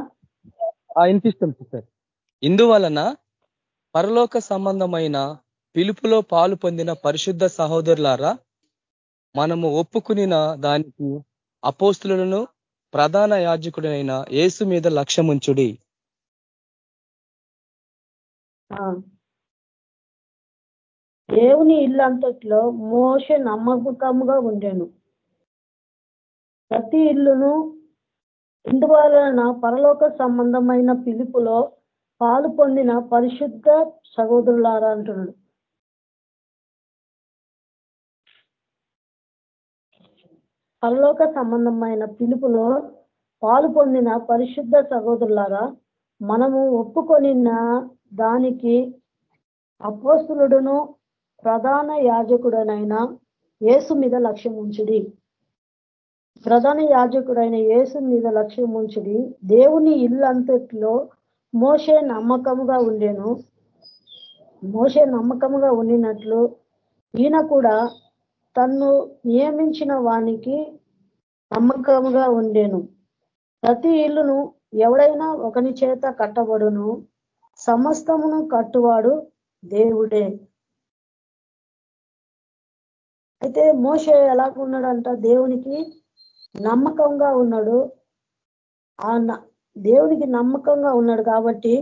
Speaker 5: వినిపిస్తుంది సార్. ఇందువలన పరలోక సంబంధమైన పిలుపులో పాలు పొందిన పరిశుద్ధ సహోదరులారా మనము ఒప్పుకునిన దానికి అపోస్తులను ప్రధాన యాజకుడైన యేసు మీద లక్ష్యముంచుడి.
Speaker 3: దేవుని ఇల్లు అంతట్లో మోస నమ్మకముగా ఉండేను. ప్రతి ఇల్లును ఇందువలన పరలోక సంబంధమైన పిలుపులో పాలు పొందిన పరిశుద్ధ సహోదరులారా అంటున్నాడు. పరలోక సంబంధమైన పిలుపులో పాలు పొందిన పరిశుద్ధ సహోదరులారా మనము ఒప్పుకొనిన దానికి అపోస్తులుడును ప్రధాన యాజకుడనైన యేసు మీద లక్ష్యం ఉంచుడి ప్రధాన యాజకుడైన యేసు మీద లక్ష్యం ఉంచుడి దేవుని ఇల్లంతట్లో మోసే నమ్మకముగా ఉండేను. మోసే నమ్మకముగా ఉండినట్లు ఈయన కూడా తన్ను నియమించిన వానికి నమ్మకముగా ఉండేను. ప్రతి ఇల్లును ఎవడైనా ఒకని చేత కట్టబడును. సమస్తమును కట్టువాడు దేవుడే. అయితే మోసే ఎలాగున్నాడంట దేవునికి నమ్మకంగా ఉన్నాడు. ఆ దేవునికి నమ్మకంగా ఉన్నాడు కాబట్టి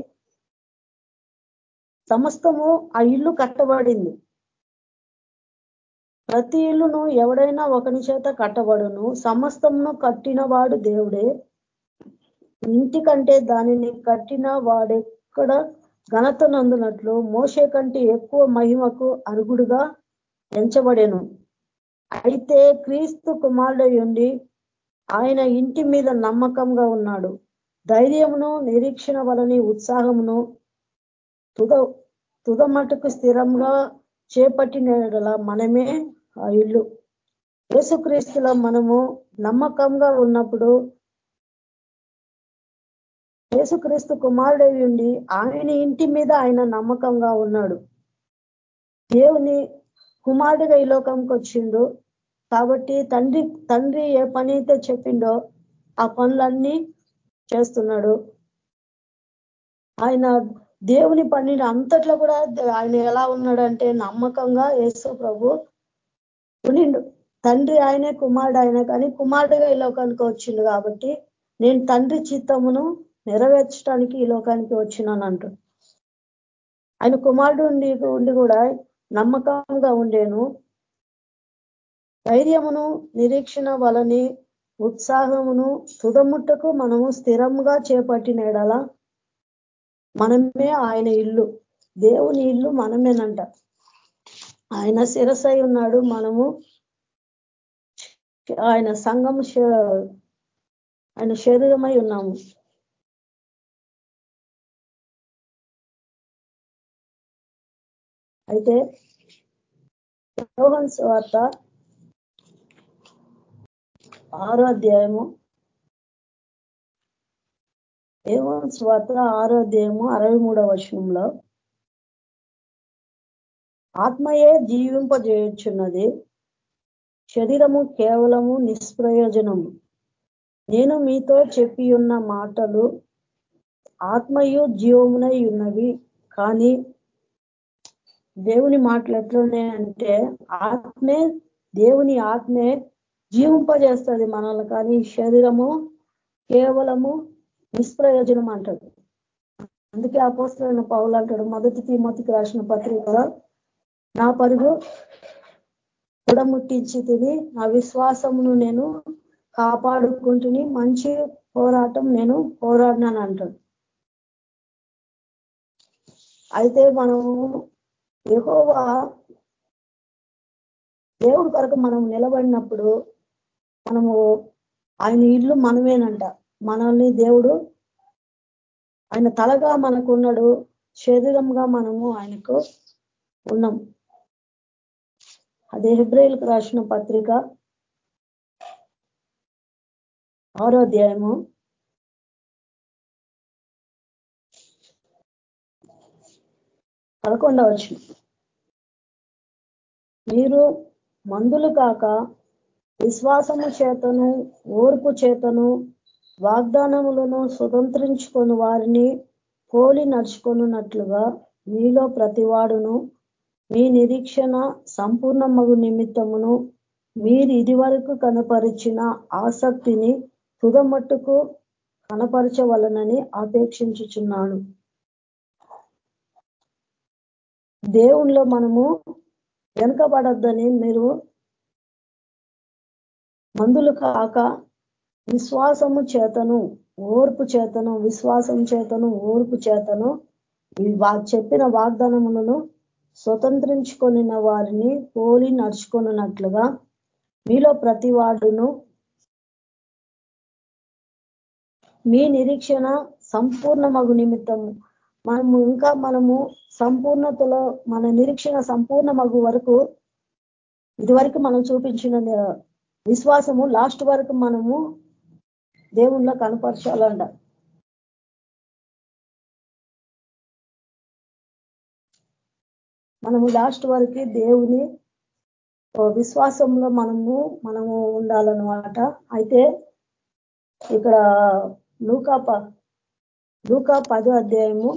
Speaker 3: సమస్తము ఆ ఇల్లు కట్టబడింది. ప్రతి ఇల్లును ఎవడైనా ఒకని చేత కట్టబడును. సమస్తమును కట్టినవాడు దేవుడే. ఇంటి కంటే దానిని కట్టిన వాడెక్కడ ఘనత నందునట్లు మోసే కంటే ఎక్కువ మహిమకు అరుగుడుగా ఎంచబడేను. అయితే క్రీస్తు కుమారుడు ఆయన ఇంటి మీద నమ్మకంగా ఉన్నాడు. ధైర్యమును నిరీక్షణ వలని ఉత్సాహమును తుద తుదమటుకు స్థిరంగా చేపట్టిన మనమే ఆ ఇల్లు. యేసుక్రీస్తులో మనము నమ్మకంగా ఉన్నప్పుడు యేసుక్రీస్తు కుమారుడై ఉండి ఆయన ఇంటి మీద ఆయన నమ్మకంగా ఉన్నాడు. దేవుని కుమారుడిగా ఈ లోకంకి వచ్చిండు కాబట్టి తండ్రి తండ్రి ఏ పని అయితే చెప్పిండో ఆ పనులన్నీ చేస్తున్నాడు. ఆయన దేవుని పని అంతట్లో కూడా ఆయన ఎలా ఉన్నాడంటే నమ్మకంగా యేసు ప్రభు ఉనిండు. తండ్రి ఆయనే కుమారుడు ఆయన కానీ కుమారుడుగా ఈ లోకానికి వచ్చిండు కాబట్టి నేను తండ్రి చిత్తమును నెరవేర్చడానికి ఈ లోకానికి వచ్చినానంటు ఆయన కుమారుడు ఉండి ఉండి కూడా నమ్మకంగా ఉండేను. ధైర్యమును నిరీక్షణ వలని ఉత్సాహమును తుదముట్టకు మనము స్థిరంగా చేపట్టిన ఎడల మనమే ఆయన ఇల్లు. దేవుని ఇల్లు మనమేనంట. ఆయన శిరసై ఉన్నాడు. మనము ఆయన సంఘం ఆయన శరీరమై ఉన్నాము. అయితే వార్త ఆరో అధ్యాయము. యోహన్ స్వత ఆరో అధ్యాయము అరవై మూడవ వచనంలో. ఆత్మయే జీవింపజేయుచున్నది. శరీరము కేవలము నిష్ప్రయోజనము. నేను మీతో చెప్పి ఉన్న మాటలు ఆత్మయు జీవమునై ఉన్నవి. కానీ దేవుని మాటలు ఎట్లున్నాయంటే ఆత్మే దేవుని ఆత్మే జీవింపజేస్తుంది మనల్ని కానీ శరీరము కేవలము నిష్ప్రయోజనం అంటాడు అందుకే అపోస్తులైన పౌలు అంటాడు మొదటి తిమ్మతికి రాసిన పత్రికలో నా పరుగు కుడముట్టించి తిని నా విశ్వాసమును నేను కాపాడుకుంటుని మంచి పోరాటం నేను పోరాడినాను అంటాడు. అయితే మనము ఎహోవా దేవుడి కొరకు మనం నిలబడినప్పుడు మనము ఆయన ఇల్లు మనమేనంట. మనల్ని దేవుడు ఆయన తలగా మనకు ఉన్నాడు శరీరంగా మనము ఆయనకు ఉన్నాం. అదే హిబ్రేల్కి రాసిన పత్రిక ఆరో అధ్యాయము. పదకొండవచ్చు మీరు మందులు కాక విశ్వాసము చేతను ఓర్పు చేతను వాగ్దానములను స్వతంత్రించుకొని వారిని పోలి నడుచుకున్నట్లుగా మీలో ప్రతివాడును. మీ నిరీక్షణ సంపూర్ణ మగు నిమిత్తమును మీరు ఇది వరకు కనపరిచిన ఆసక్తిని తుదమట్టుకు కనపరచవలనని ఆపేక్షించుచున్నాను. దేవుణ్ణిలో మనము వెనుకబడద్దని మీరు మందులు కాక విశ్వాసము చేతను ఓర్పు చేతను విశ్వాసం చేతను ఓర్పు చేతను చెప్పిన వాగ్దానములను స్వతంత్రించుకొని వారిని పోలి నడుచుకున్నట్లుగా మీలో ప్రతి వాడును మీ నిరీక్షణ సంపూర్ణ మగు నిమిత్తము. మనము ఇంకా మనము సంపూర్ణతలో మన నిరీక్షణ సంపూర్ణ మగు వరకు ఇదివరకు మనం చూపించిన విశ్వాసము లాస్ట్ వరకు మనము దేవుణ్ణిలో కనపరచాలంట. మనము లాస్ట్ వరకు దేవుని విశ్వాసంలో మనము మనము ఉండాలన్నమాట. అయితే ఇక్కడ లూకా లూకా పదో అధ్యాయము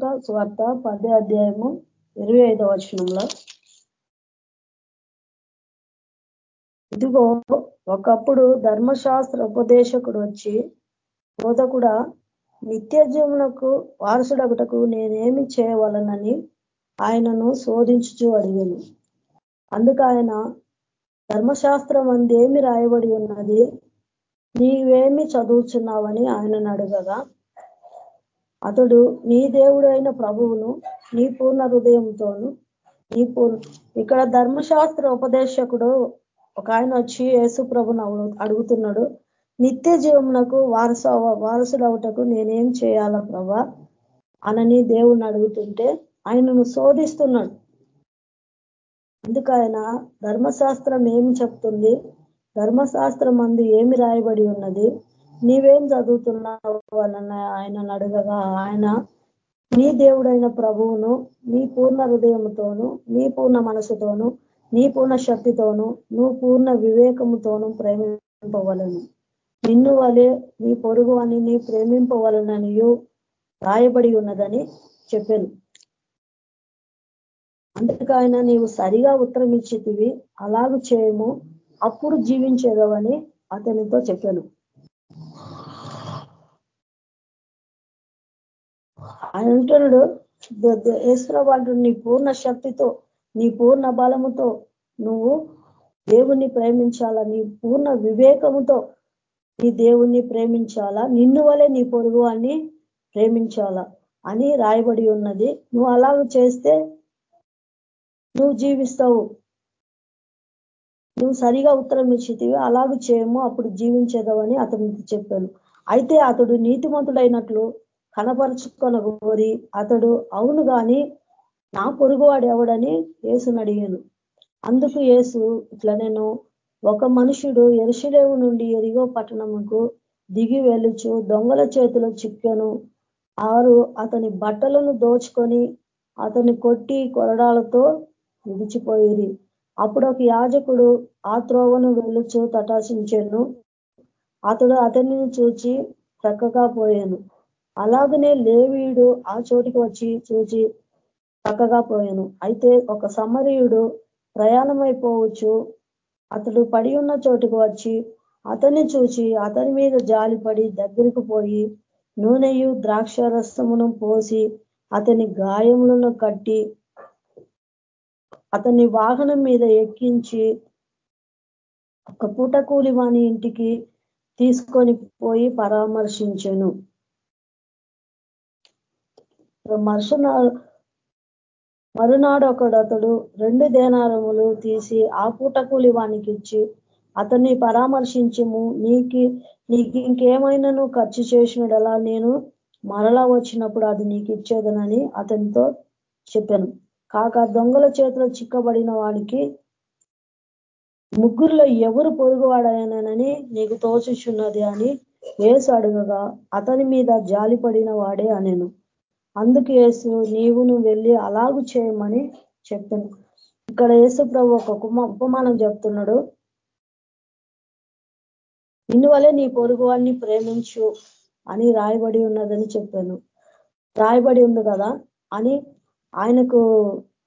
Speaker 3: లూక స్వార్థ పదే అధ్యాయము ఇరవై ఐదో వచనంలో. ఇదిగో ఒకప్పుడు ధర్మశాస్త్ర ఉపదేశకుడు వచ్చి బోధకుడా నిత్య జీవనకు వారసుడగుటకు నేనేమి చేయవలనని ఆయనను శోధించుచు అడిగాను. అందుకు ఆయన ధర్మశాస్త్రం అందేమి రాయబడి ఉన్నది? నీవేమి చదువుచున్నావని ఆయనను అడగగా అతడు నీ దేవుడైన ప్రభువును నీ పూర్ణ హృదయంతోను నీ పూర్ణ ఇక్కడ ధర్మశాస్త్ర ఉపదేశకుడు ఒక ఆయన వచ్చి యేసు ప్రభును అడుగుతున్నాడు. నిత్య జీవమునకు వారసు వారసుడవుటకు నేనేం చేయాలా ప్రభా? అనని దేవుణ్ణి అడుగుతుంటే ఆయనను శోధిస్తున్నాడు. అందుకు ధర్మశాస్త్రం ఏం చెప్తుంది? ధర్మశాస్త్రం అందు ఏమి రాయబడి ఉన్నది? నీవేం చదువుతున్నావు అని ఆయన అడగగా ఆయన నీ దేవుడైన ప్రభువును నీ పూర్ణ హృదయంతోను నీ పూర్ణ మనసుతోను నీ పూర్ణ శక్తితోను నువ్వు పూర్ణ వివేకముతోను ప్రేమింపవలను. నిన్ను వలె నీ పొరుగు అని నీ ప్రేమింపవలననియు రాయబడి ఉన్నదని చెప్పాను. అందుకు ఆయన నీవు సరిగా ఉత్తరం ఇచ్చితివి అలాగ చేయము అప్పుడు జీవించేదవని అతనితో చెప్పాను. ఆయన అంటున్నాడు ఈశ్వరవాడు నీ పూర్ణ శక్తితో నీ పూర్ణ బలముతో నువ్వు దేవుణ్ణి ప్రేమించాలా? నీ పూర్ణ వివేకముతో నీ దేవుణ్ణి ప్రేమించాలా? నిన్ను వలే నీ పొరుగు అని ప్రేమించాలా? అని రాయబడి ఉన్నది. నువ్వు అలాగ చేస్తే నువ్వు జీవిస్తావు. నువ్వు సరిగా ఉత్తరం ఇచ్చితివి. అలాగ చేయము. అప్పుడు జీవించేదవని అతనికి చెప్పాను. అయితే అతడు నీతిమంతుడైనట్లు కనపరుచుకొని అతడు అవును కానీ నా పొరుగువాడు ఎవడని యేసును అడిగాను. అందుకు యేసు ఇట్లా నేను ఒక మనుషుడు ఎరుషులేవు నుండి ఎరిగో పట్టణముకు దిగి వెలుచు దొంగల చేతిలో చిక్కెను. ఆరు అతని బట్టలను దోచుకొని అతని కొట్టి కొరడాలతో విడిచిపోయిరి. అప్పుడు ఒక యాజకుడు ఆ త్రోవను వెలుచు తటాసించాను అతడు అతనిని చూచి చక్కగా పోయాను. అలాగనే లేవీయుడు ఆ చోటికి వచ్చి చూచి చక్కగా పోయాను. అయితే ఒక సమరీయుడు ప్రయాణమైపోవచ్చు. అతడు పడి ఉన్న చోటుకు వచ్చి అతన్ని చూచి అతని మీద జాలిపడి దగ్గరికి పోయి నూనెయు ద్రాక్ష రసమును పోసి అతని గాయములను కట్టి అతన్ని వాహనం మీద ఎక్కించి ఒక పూట కూలి వాని ఇంటికి తీసుకొని పోయి పరామర్శించను. మరుసనాడు మరునాడు ఒకడు అతడు రెండు దేనారములు తీసి ఆ పూట కూలి వానికి ఇచ్చి అతన్ని పరామర్శించము. నీకి నీకు ఇంకేమైనాను ఖర్చు చేసినడలా నేను మరలా వచ్చినప్పుడు అది నీకు ఇచ్చేదనని అతనితో చెప్పాను. కాక దొంగల చేతిలో చిక్కబడిన వాడికి ముగ్గురులో ఎవరు పొరుగువాడైనానని నీకు తోచుచున్నది అని వేసు అడుగగా అతని మీద జాలిపడిన వాడే అనేను. అందుకు ఏసు నీవును వెళ్ళి అలాగు చేయమని చెప్పాను. ఇక్కడ యేసు ప్రభు ఒక ఉపమానం చెప్తున్నాడు. ఇందువలే నీ పొరుగు వాడిని ప్రేమించు అని రాయబడి ఉన్నదని చెప్పాను. రాయబడి ఉంది కదా అని ఆయనకు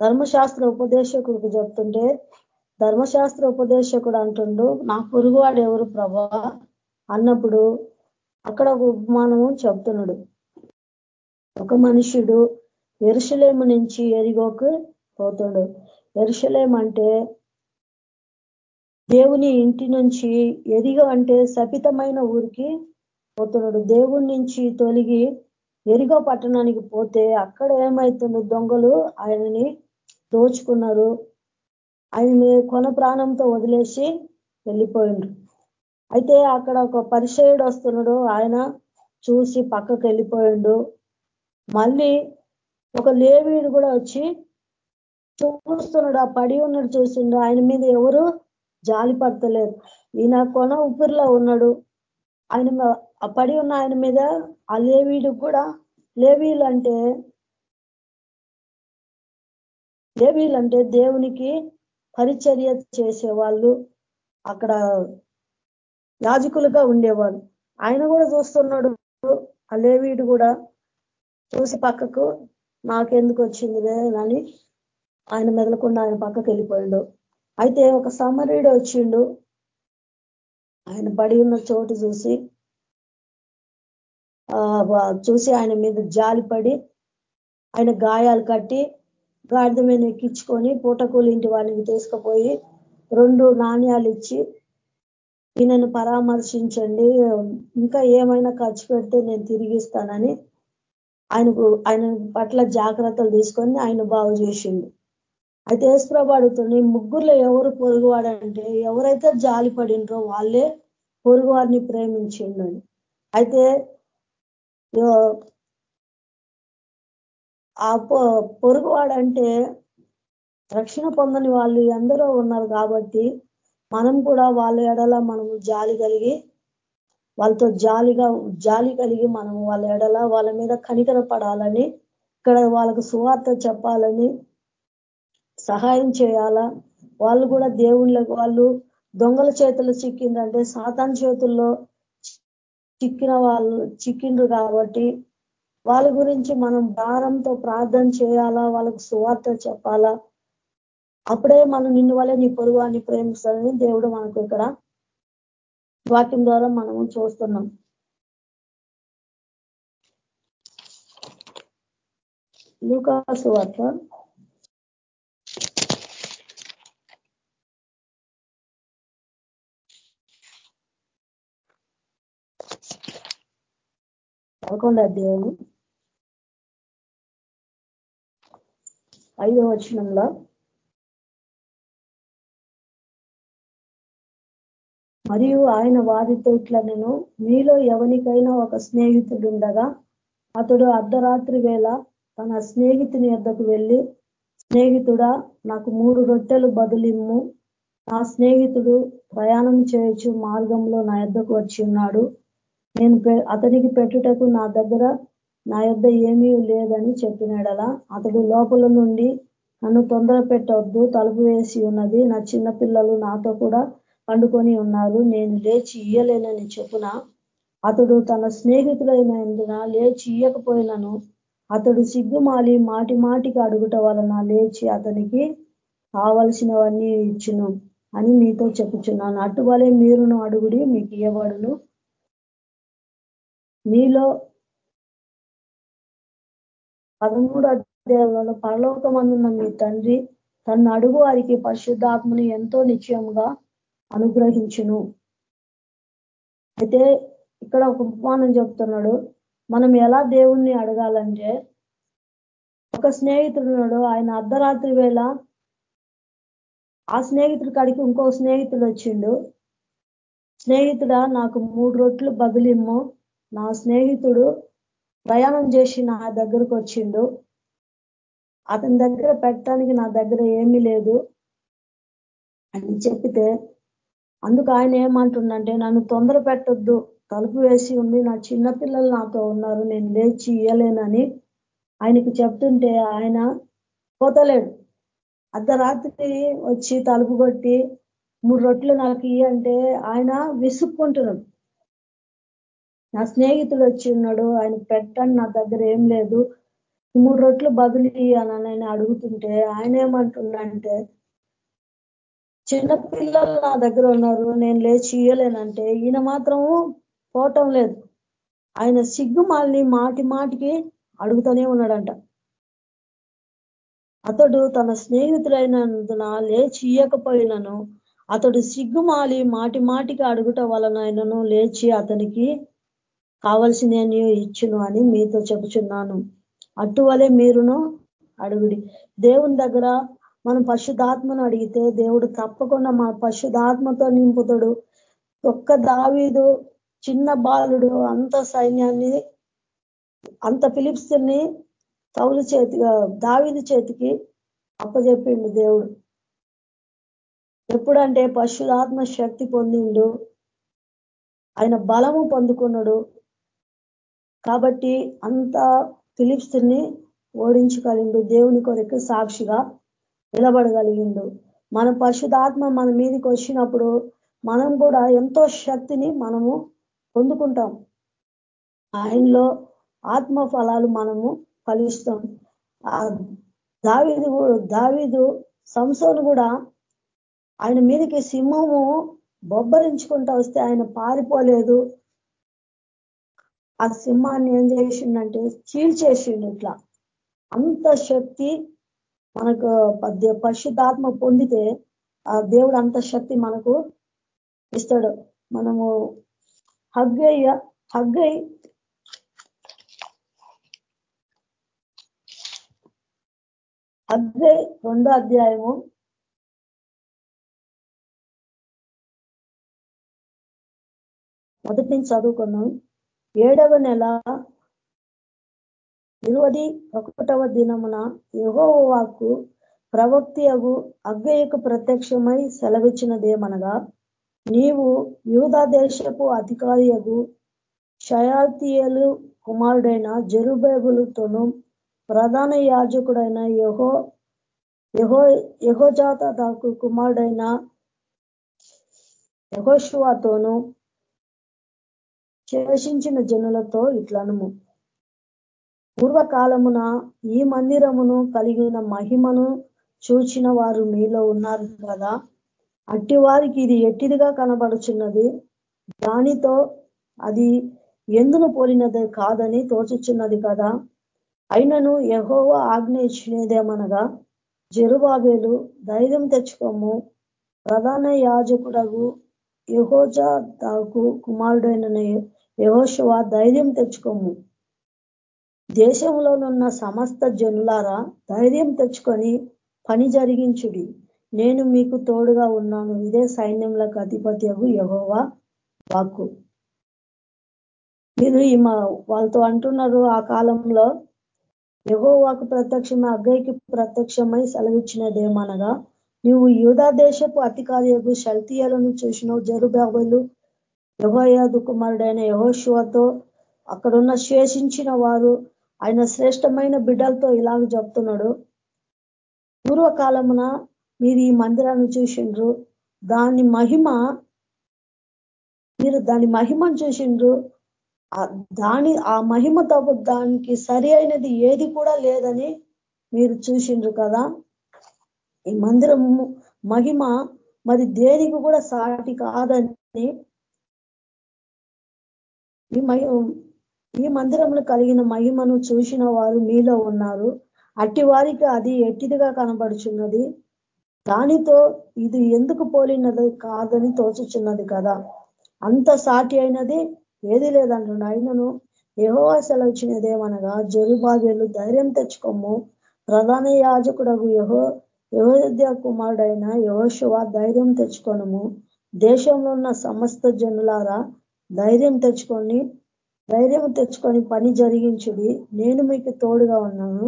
Speaker 3: ధర్మశాస్త్ర ఉపదేశకుడికి చెప్తుంటే ధర్మశాస్త్ర ఉపదేశకుడు అంటుండు నా పొరుగువాడు ఎవరు ప్రభా? అన్నప్పుడు అక్కడ ఒక ఉపమానము చెప్తున్నాడు. ఒక మనుషుడు ఎరుసలేము నుంచి ఎరిగోకు పోతాడు. ఎరుసలేం అంటే దేవుని ఇంటి నుంచి ఎరిగో అంటే సపితమైన ఊరికి పోతున్నాడు. దేవుడి నుంచి తొలగి ఎరిగో పట్టణానికి పోతే అక్కడ ఏమవుతుంది దొంగలు ఆయనని దోచుకున్నారు. ఆయన్ని కొన ప్రాణంతో వదిలేసి వెళ్ళిపోయిండు. అయితే అక్కడ ఒక పరిచయుడు వస్తున్నాడు. ఆయన చూసి పక్కకు వెళ్ళిపోయిండు. మళ్ళీ ఒక లేవీడు కూడా వచ్చి చూస్తున్నాడు ఆ పడి ఉన్నాడు చూస్తుండు. ఆయన మీద ఎవరు జాలి పడతలేరు. ఈయన కొన ఊపిరిలో ఉన్నాడు. ఆయన ఆ పడి ఉన్న ఆయన మీద ఆ లేవీడు కూడా లేవీలు అంటే లేవీలు అంటే దేవునికి పరిచర్య చేసేవాళ్ళు. అక్కడ యాజకులుగా ఉండేవాళ్ళు. ఆయన కూడా చూస్తున్నాడు. ఆ లేవీడు కూడా చూసి పక్కకు నాకెందుకు వచ్చింది అని ఆయన మెదలకుండా ఆయన పక్కకు వెళ్ళిపోయిండు. అయితే ఒక సమరీడు వచ్చిండు. ఆయన పడి ఉన్న చోటు చూసి చూసి ఆయన మీద జాలిపడి ఆయన గాయాలు కట్టి గాడిద మీద ఎక్కించుకొని పూటకూలు ఇంటి వాళ్ళకి తీసుకుపోయి రెండు నాణ్యాలు ఇచ్చి ఈయనను పరామర్శించండి ఇంకా ఏమైనా ఖర్చు పెడితే నేను తిరిగిస్తానని ఆయనకు ఆయన పట్ల జాగ్రత్తలు తీసుకొని ఆయన బాగు చేసిండు. అయితే ఏసుప్రభు అడుగుతుంది ముగ్గురులో ఎవరు పొరుగువాడంటే ఎవరైతే జాలి పడిండ్రో వాళ్ళే పొరుగువాడిని ప్రేమించిండు అయితే ఆ పొరుగువాడంటే రక్షణ పొందని వాళ్ళు ఎందరో ఉన్నారు కాబట్టి మనం కూడా వాళ్ళ ఎడల మనము జాలి కలిగి వాళ్ళతో జాలిగా జాలి కలిగి మనం వాళ్ళ ఎడల వాళ్ళ మీద కనికర పడాలని ఇక్కడ వాళ్ళకు సువార్త చెప్పాలని సహాయం చేయాలా? వాళ్ళు కూడా దేవుళ్ళకు వాళ్ళు దొంగల చేతులు చిక్కిందంటే సాతాన్ చేతుల్లో చిక్కిన వాళ్ళు చిక్కిండ్రు కాబట్టి వాళ్ళ గురించి మనం భారంతో ప్రార్థన చేయాలా? వాళ్ళకు సువార్త చెప్పాలా? అప్పుడే మనం నిన్ను వల్ల నీ పొరుగాన్ని ప్రేమిస్తాడని దేవుడు మనకు ఇక్కడ వాక్యం ద్వారా మనము చూస్తున్నాం. లూకాసు వార్త. పదకొండు అధ్యాయము. ఐదో వచనంలో మరియు ఆయన వారితో ఇట్లా నేను మీలో ఎవరికైనా ఒక స్నేహితుడు ఉండగా అతడు అర్ధరాత్రి వేళ తన స్నేహితుని వద్దకు వెళ్ళి స్నేహితుడా నాకు మూడు రొట్టెలు బదులిమ్ము. నా స్నేహితుడు ప్రయాణం చేయొచ్చు మార్గంలో నా యొద్దకు వచ్చి ఉన్నాడు. నేను అతనికి పెట్టుటకు నా దగ్గర నా యొద్ ఏమీ లేదని చెప్పినాడలా. అతడు లోపల నుండి నన్ను తొందర పెట్టవద్దు తలుపు వేసి ఉన్నది. నా చిన్న పిల్లలు నాతో కూడా పండుకొని ఉన్నారు. నేను లేచి ఇయ్యలేనని చెప్పున అతడు తన స్నేహితులైనందున లేచి ఇయ్యకపోయినను. అతడు సిగ్గుమాలి మాటి మాటికి అడుగుట వలన లేచి అతనికి కావలసినవన్నీ ఇచ్చును అని మీతో చెప్పుచున్నాను. అటువలే మీరును అడుగుడి మీకు ఇవ్వబడును మీలో పదమూడు అధ్యాయంలో పరలోకమందున్న మీ తండ్రి తన అడుగు వారికి పరిశుద్ధాత్మను ఎంతో నిశ్చయముగా అనుగ్రహించును. అయితే ఇక్కడ ఒక ఉపమానం చెప్తున్నాడు. మనం ఎలా దేవుణ్ణి అడగాలంటే ఒక స్నేహితుడున్నాడు ఆయన అర్ధరాత్రి వేళ ఆ స్నేహితుడి కాడికి ఇంకో స్నేహితుడు వచ్చిండు. స్నేహితుడా నాకు మూడు రొట్లు బదులిమ్ము నా స్నేహితుడు ప్రయాణం చేసి నా దగ్గరకు వచ్చిండు. అతని దగ్గర పెట్టడానికి నా దగ్గర ఏమీ లేదు అని చెప్పితే అందుకు ఆయన ఏమంటుండంటే నన్ను తొందర పెట్టొద్దు. తలుపు వేసి ఉంది. నా చిన్న పిల్లలు నాతో ఉన్నారు. నేను లేచి ఇయ్యలేనని ఆయనకి చెప్తుంటే ఆయన పోతలేడు. అర్ధరాత్రి వచ్చి తలుపు కొట్టి మూడు రొట్టెలు నాకు ఇయ్యంటే ఆయన విసుక్కుంటున్నాడు. నా స్నేహితుడు వచ్చి ఉన్నాడు. ఆయన పెట్టండి నా దగ్గర ఏం లేదు. మూడు రొట్లు బదులు అని అడుగుతుంటే ఆయన ఏమంటుండంటే చిన్న పిల్లలు నా దగ్గర ఉన్నారు నేను లేచి ఇయ్యలేనంటే ఈయన మాత్రము పోవటం లేదు. ఆయన సిగ్గుమాల్ని మాటి మాటికి అడుగుతూనే ఉన్నాడంట. అతడు తన స్నేహితుడైనందున లేచి ఇయ్యకపోయినను. అతడు సిగ్గుమాలి మాటి మాటికి అడుగుట వలన ఆయనను లేచి అతనికి కావలసిన ఇచ్చును అని మీతో చెబుచున్నాను అటువలే మీరును అడుగుడి. దేవుని దగ్గర మనం పశుధాత్మను అడిగితే దేవుడు తప్పకుండా మా పశుధాత్మతో నింపుతాడు. ఒక్క దావీదు చిన్న బాలుడు అంత సైన్యాన్ని అంత ఫిలిప్స్ని తౌలు చేతిగా దావిది చేతికి అప్పచెప్పిండు దేవుడు. ఎప్పుడంటే పశురాత్మ శక్తి పొందిండు. ఆయన బలము పొందుకున్నాడు. కాబట్టి అంత ఫిలిప్స్ని ఓడించగలిండు దేవుని కొరకు సాక్షిగా. నిలబడగలిగిండు. మన పరిశుధాత్మ మన మీదకి వచ్చినప్పుడు మనం కూడా ఎంతో శక్తిని మనము పొందుకుంటాం. ఆయనలో ఆత్మ ఫలాలు మనము ఫలిస్తాం. దావీదు దావీదు సంసోను కూడా ఆయన మీదకి సింహము బొబ్బరించుకుంటా వస్తే ఆయన పారిపోలేదు. ఆ సింహాన్ని ఏం చేసిండంటే చీల్చేసిండు ఇట్లా. అంత శక్తి మనకు పరిశుద్ధాత్మ పొందితే ఆ దేవుడు అంత శక్తి మనకు ఇస్తాడు. మనము హగ్గయ్య హగ్గై హగ్గై రెండో అధ్యాయము మొదటి నుంచి చదువుకున్నాం ఏడవ నెల ఇరవది ఒకటవ దినమున యహో ప్రవక్తి అగు అగ్గయ్యకు ప్రత్యక్షమై సెలవిచ్చినదేమనగా నీవు యూదా దేశపు అధికారి అగు షయాతియలు కుమారుడైన జరుబేబులతోనూ ప్రధాన యాజకుడైన యహో యహో యహోజాత దాకు కుమారుడైన యహోశువాతోనూ శేషించిన జనులతో ఇట్లనము. పూర్వకాలమున ఈ మందిరమును కలిగిన మహిమను చూచిన వారు మీలో ఉన్నారు కదా? అట్టి వారికి ఇది ఎట్టిదిగా కనబడుచున్నది? దానితో అది ఎందును పోలినది కాదని తోచుచున్నది కదా? అయినను యహోవ ఆజ్ఞ ఇచ్చినదేమనగా జరుబాబేలు ధైర్యం తెచ్చుకోము ప్రధాన యాజకుడగు యహోజా దాకు కుమారుడైన యహోశవ ధైర్యం తెచ్చుకోము దేశంలోనున్న సమస్త జనులారా ధైర్యం తెచ్చుకొని పని జరిగించుడి. నేను మీకు తోడుగా ఉన్నాను. ఇదే సైన్యంలకు అధిపత్యగు యహోవా వాక్కు. మీరు ఈ వాళ్ళతో అంటున్నారు ఆ కాలంలో యహోవాకు ప్రత్యక్షమై అగ్గైకి ప్రత్యక్షమై సెలవిచ్చినదేమనగా నువ్వు యూదా దేశపు అధికారియకు శల్తీయలను చూసినావు. జరుబాబులు యహోయాదు కుమారుడైన యహోశివతో అక్కడున్న శేషించిన వారు ఆయన శ్రేష్టమైన బిడ్డలతో ఇలాగ చెప్తున్నాడు. పూర్వకాలమున మీరు ఈ మందిరాన్ని చూసిండ్రు. దాని మహిమ మీరు దాని మహిమను చూసిండ్రు. దాని ఆ మహిమతో దానికి సరి అయినది ఏది కూడా లేదని మీరు చూసిండ్రు కదా. ఈ మందిరం మహిమ మరి దేనికి కూడా సాటి కాదని ఈ ఈ మందిరంలో కలిగిన మహిమను చూసిన వారు మీలో ఉన్నారు. అట్టి వారికి అది ఎట్టిదిగా కనబడుచున్నది? దానితో ఇది ఎందుకు పోలినది కాదని తోచుచున్నది కదా. అంత సాటి అయినది ఏది లేదంటున్నాడు. అయినను యహోవా సెలవుచ్చినదేమనగా జరుబాబేలు ధైర్యం తెచ్చుకోము ప్రధాన యాజకుడగు యహో యహోద్య కుమారుడైన యహోశువ ధైర్యం తెచ్చుకోనము. దేశంలో ఉన్న సమస్త జనులారా ధైర్యం తెచ్చుకొని ధైర్యం తెచ్చుకొని పని జరిగించుడి. నేను మీకు తోడుగా ఉన్నాను.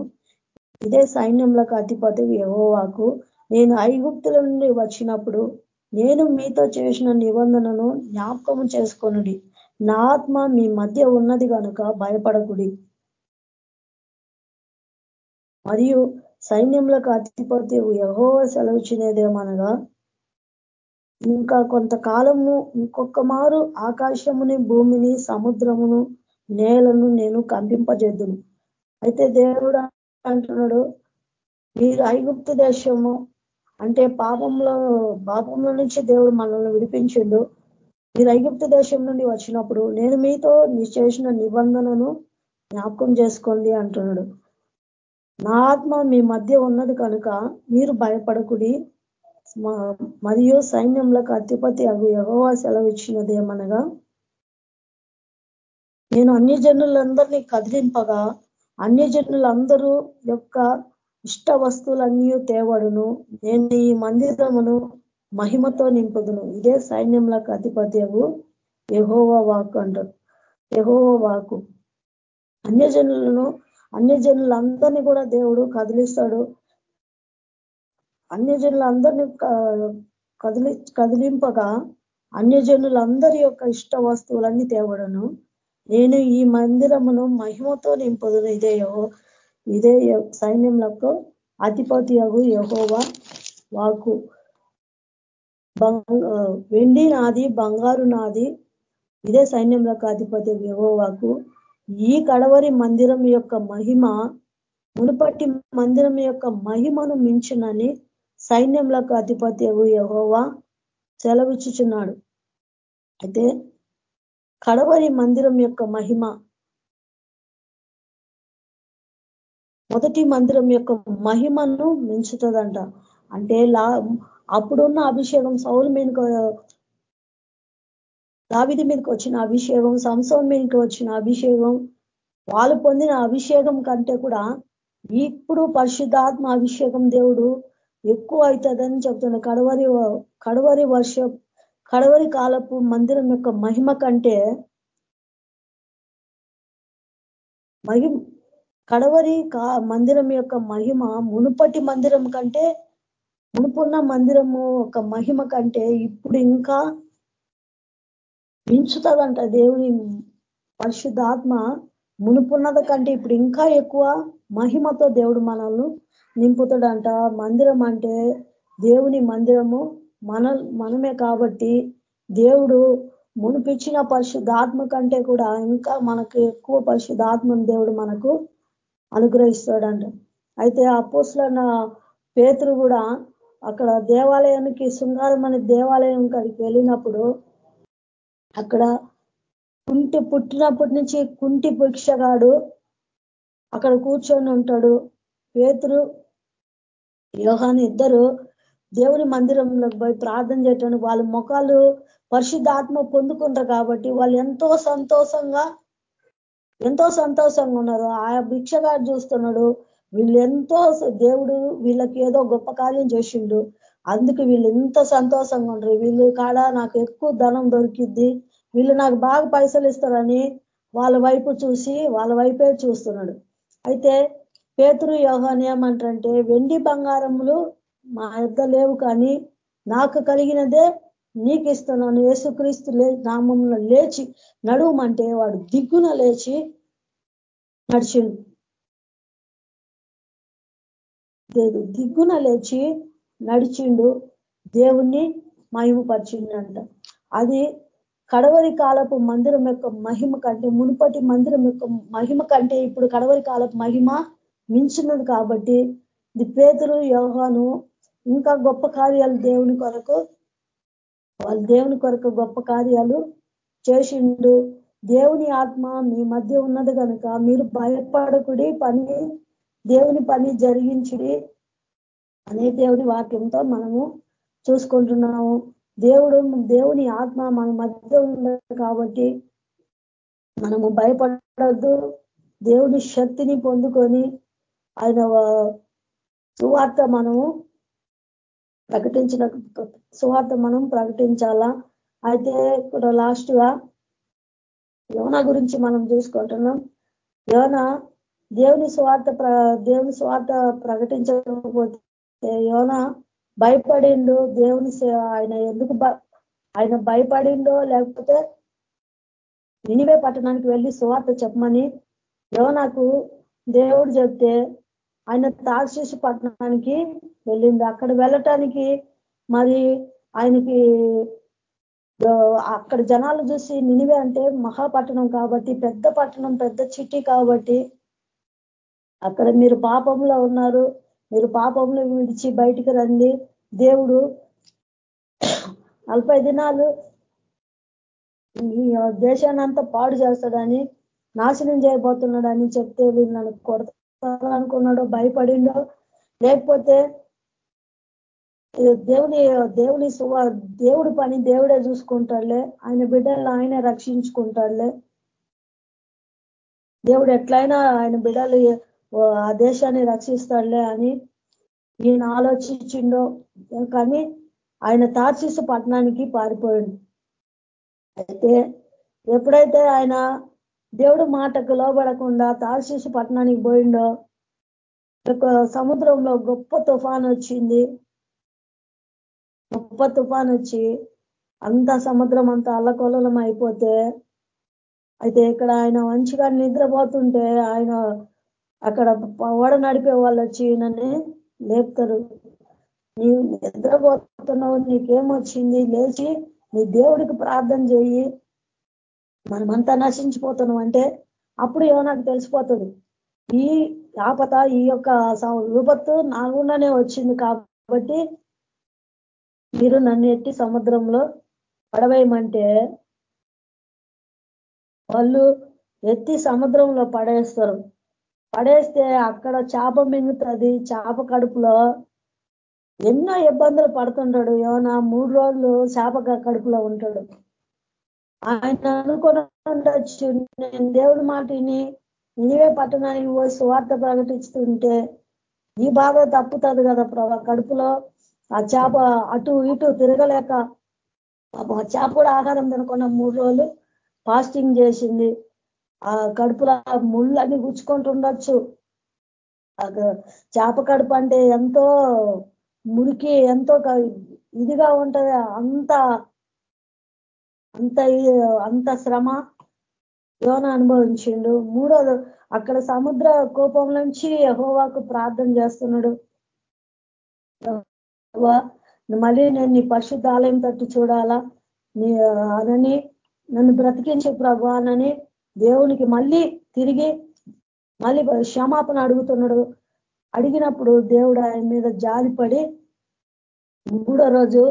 Speaker 3: ఇదే సైన్యంలోకి అధిపతి యహోవాకు. నేను ఐగుప్తుల నుండి వచ్చినప్పుడు నేను మీతో చేసిన నిబంధనను జ్ఞాపకం చేసుకొనుడి. నా ఆత్మ మీ మధ్య ఉన్నది కనుక భయపడకుడి. మరియు సైన్యములకు అధిపతి సెలవు సెలవుచ్చినదేమనగా ఇంకా కొంతకాలము ఇంకొక మారు ఆకాశముని భూమిని సముద్రమును నేలను నేను కంపింపజేద్దును అయితే దేవుడు అంటున్నాడు మీరు ఐగుప్తు దేశము అంటే పాపంలో పాపంలో నుంచి దేవుడు మనల్ని విడిపించిండు. మీరు ఐగుప్తు దేశం నుండి వచ్చినప్పుడు నేను మీతో చేసిన నిబంధనను జ్ఞాపకం చేసుకోండి అంటున్నాడు. నా ఆత్మ మీ మధ్య ఉన్నది కనుక మీరు భయపడకుడి. మరియు సైన్యంలకు అధిపతి అగు ఎగవా సెలవు ఇచ్చినదేమనగా నేను అన్ని జనులందరినీ కదిలింపగా అన్ని జనులందరూ యొక్క ఇష్ట వస్తువులన్నీ తేవడును. నేను ఈ మందిరమును మహిమతో నింపుదును. ఇదే సైన్యంలకు అగు యహోవ వాకు అంటారు యహోవ వాకు అన్యజనులను అన్యజనులందరినీ కూడా దేవుడు కదిలిస్తాడు. అన్యజనులందరినీ కదిలి కదిలింపగా అన్యజనులందరి యొక్క ఇష్ట వస్తువులన్నీ తేవడను. నేను ఈ మందిరమును మహిమతో నింపుదును. ఇదే ఇదే సైన్యంలకు అధిపతి అగు యహోవా వాకు వెండి నాది బంగారు నాది ఇదే సైన్యంలకు అధిపతి యహోవాకు ఈ కడవరి మందిరం యొక్క మహిమ మునుపటి మందిరం యొక్క మహిమను మించునని సైన్యంలకు అధిపతి యహోవా సెలవిచ్చుచున్నాడు. అయితే కడవరి మందిరం యొక్క మహిమ మొదటి మందిరం యొక్క మహిమను మించుతుందంట. అంటే లా అప్పుడున్న అభిషేకం సౌలు మీదకి దావిది మీదకి వచ్చిన అభిషేకం సంసోన్ మీదకి వచ్చిన అభిషేకం వాళ్ళు పొందిన అభిషేకం కంటే కూడా ఇప్పుడు పరిశుద్ధాత్మ అభిషేకం దేవుడు ఎక్కువ అవుతుందని చెప్తున్న. కడవరి కడవరి వర్ష కడవరి కాలపు మందిరం యొక్క మహిమ కంటే మహిమ కడవరి మందిరం యొక్క మహిమ మునుపటి మందిరం కంటే మునుపున్న మందిరము ఒక మహిమ కంటే ఇప్పుడు ఇంకా మించుతుందంట దేవుని పరిశుద్ధాత్మ. మునుపున్నది కంటే ఇప్పుడు ఇంకా ఎక్కువ మహిమతో దేవుడు మనల్ని నింపుతాడంట. మందిరం అంటే దేవుని మందిరము. మన మనమే కాబట్టి దేవుడు మునిపించిన పరిశుద్ధాత్మ కంటే కూడా ఇంకా మనకు ఎక్కువ పరిశుద్ధాత్మను దేవుడు మనకు అనుగ్రహిస్తాడంట. అయితే అపోస్లన్న పేతురు కూడా అక్కడ దేవాలయానికి శృంగారం అనే దేవాలయం కాడికి వెళ్ళినప్పుడు అక్కడ కుంటి పుట్టినప్పటి నుంచి కుంటి భిక్షగాడు అక్కడ కూర్చొని ఉంటాడు. పేతురు యోహాను ఇద్దరు దేవుని మందిరంలోకి పోయి ప్రార్థన చేయటానికి వాళ్ళ ముఖాలు పరిశుద్ధాత్మ పొందుకుంటారు కాబట్టి వాళ్ళు ఎంతో సంతోషంగా ఎంతో సంతోషంగా ఉన్నారు. ఆ భిక్షగాడు చూస్తున్నాడు. వీళ్ళు ఎంతో దేవుడు వీళ్ళకి ఏదో గొప్ప కార్యం చేసిండు. అందుకు వీళ్ళు ఎంత సంతోషంగా ఉండరు వీళ్ళు కాడ నాకు ఎక్కువ ధనం దొరికిద్ది. వీళ్ళు నాకు బాగా పైసలు ఇస్తారని వాళ్ళ వైపు చూసి వాళ్ళ వైపే చూస్తున్నాడు. అయితే పేతురు యోహాన్ ఏమంటారంటే వెండి బంగారములు మా యొక్క లేవు కానీ నాకు కలిగినదే నీకు ఇస్తున్నాను. యేసుక్రీస్తు లే నామంలో లేచి నడుమంటే వాడు దిగ్గున లేచి నడిచిండు. దిగ్గున లేచి నడిచిండు. దేవుణ్ణి మహిమపరిచిండంట. అది కడవరి కాలపు మందిరం యొక్క మహిమ కంటే మునుపటి మందిరం యొక్క మహిమ కంటే ఇప్పుడు కడవరి కాలపు మహిమ మించినది కాబట్టి ది పేదలు యోహాను ఇంకా గొప్ప కార్యాలు దేవుని కొరకు వాళ్ళు దేవుని కొరకు గొప్ప కార్యాలు చేసిండు. దేవుని ఆత్మ మీ మధ్య ఉన్నది కనుక మీరు భయపడకుడి పని దేవుని పని జరిగించుడి అనే దేవుని వాక్యంతో మనము చూసుకుంటున్నాము. దేవుడు దేవుని ఆత్మ మన మధ్య ఉన్నది కాబట్టి మనము భయపడద్దు. దేవుని శక్తిని పొందుకొని ఆయన సువార్త మనము ప్రకటించిన సువార్త మనం ప్రకటించాలా? అయితే ఇక్కడ లాస్ట్గా యోన గురించి మనం చూసుకుంటున్నాం. యోన దేవుని స్వార్థ దేవుని స్వార్థ ప్రకటించకపోతే యోన భయపడిండు? దేవుని ఆయన ఎందుకు ఆయన భయపడిండో లేకపోతే నినివే పట్టణానికి వెళ్ళి సువార్త చెప్పమని యోనకు దేవుడు చెప్తే ఆయన తార్శేషు పట్టణానికి వెళ్ళింది. అక్కడ వెళ్ళటానికి మరి ఆయనకి అక్కడ జనాలు చూసి నినివే అంటే మహాపట్టణం కాబట్టి పెద్ద పట్టణం పెద్ద చిట్టి కాబట్టి అక్కడ మీరు పాపంలో ఉన్నారు. మీరు పాపంలో విడిచి బయటికి రండి. దేవుడు నలభై దినాలు దేశాన్ని అంతా పాడు చేస్తాడని నాశనం చేయబోతున్నాడని చెప్తే వీళ్ళు నన్ను అనుకున్నాడో భయపడిండో లేకపోతే దేవుని దేవుని దేవుడి పని దేవుడే చూసుకుంటాడులే ఆయన బిడ్డలను ఆయనే రక్షించుకుంటాడులే. దేవుడు ఎట్లయినా ఆయన బిడ్డలు ఆ దేశాన్ని రక్షిస్తాడులే అని ఈయన ఆలోచించిండో కానీ ఆయన తార్చిసు పట్టణానికి పారిపోయింది అయితే ఎప్పుడైతే ఆయన దేవుడు మాటకు లోబడకుండా తార్శీసు పట్టణానికి పోయిండో సముద్రంలో గొప్ప తుఫాన్ వచ్చింది. గొప్ప తుఫాన్ వచ్చి అంత సముద్రం అంతా అల్లకొల్లం అయిపోతే అయితే ఇక్కడ ఆయన మంచిగా నిద్రపోతుంటే ఆయన అక్కడ ఓడ నడిపే వాళ్ళు వచ్చి నన్ను లేపుతారు. నీవు నిద్రపోతున్నావు నీకేమొచ్చింది? లేచి నీ దేవుడికి ప్రార్థన చేయి మనమంతా నశించిపోతున్నాం అంటే అప్పుడు ఏమో నాకు తెలిసిపోతుంది. ఈ ఆపత ఈ యొక్క విపత్తు నాగుండానే వచ్చింది కాబట్టి మీరు నన్ను ఎట్టి సముద్రంలో పడవేయమంటే వాళ్ళు ఎత్తి సముద్రంలో పడేస్తారు. పడేస్తే అక్కడ చేప మింగుతుంది చేప కడుపులో ఎన్నో ఇబ్బందులు పడుతుంటాడు. ఏమైనా మూడు రోజులు చేప కడుపులో ఉంటాడు. ఆయన అనుకుని ఉండొచ్చు. నేను దేవుడి మాటిని నీవే పట్టణానికి పోయి సువార్త ప్రకటిస్తుంటే ఈ బాధ తప్పుతుంది కదా ప్రభా. కడుపులో ఆ చేప అటు ఇటు తిరగలేక ఆ చేప కూడా ఆహారం తినకుండా మూడు రోజులు ఫాస్టింగ్ చేసింది. ఆ కడుపులో ముళ్ళని గుచ్చుకుంటుండొచ్చు చేప కడుపు అంటే ఎంతో మురికి ఎంతో ఇదిగా ఉంటది. అంత అంత అంత శ్రమ యోన అనుభవించిండు. మూడోది అక్కడ సముద్ర కోపం నుంచి యహోవాకు ప్రార్థన చేస్తున్నాడు. మళ్ళీ నేను నీ పరిశుద్ధ ఆలయం తట్టు చూడాలా? నీ అనని నన్ను బ్రతికించి ప్రభు అనని దేవునికి మళ్ళీ తిరిగి మళ్ళీ క్షమాపణ అడుగుతున్నాడు. అడిగినప్పుడు దేవుడు ఆయన మీద జాలిపడి మూడో రోజు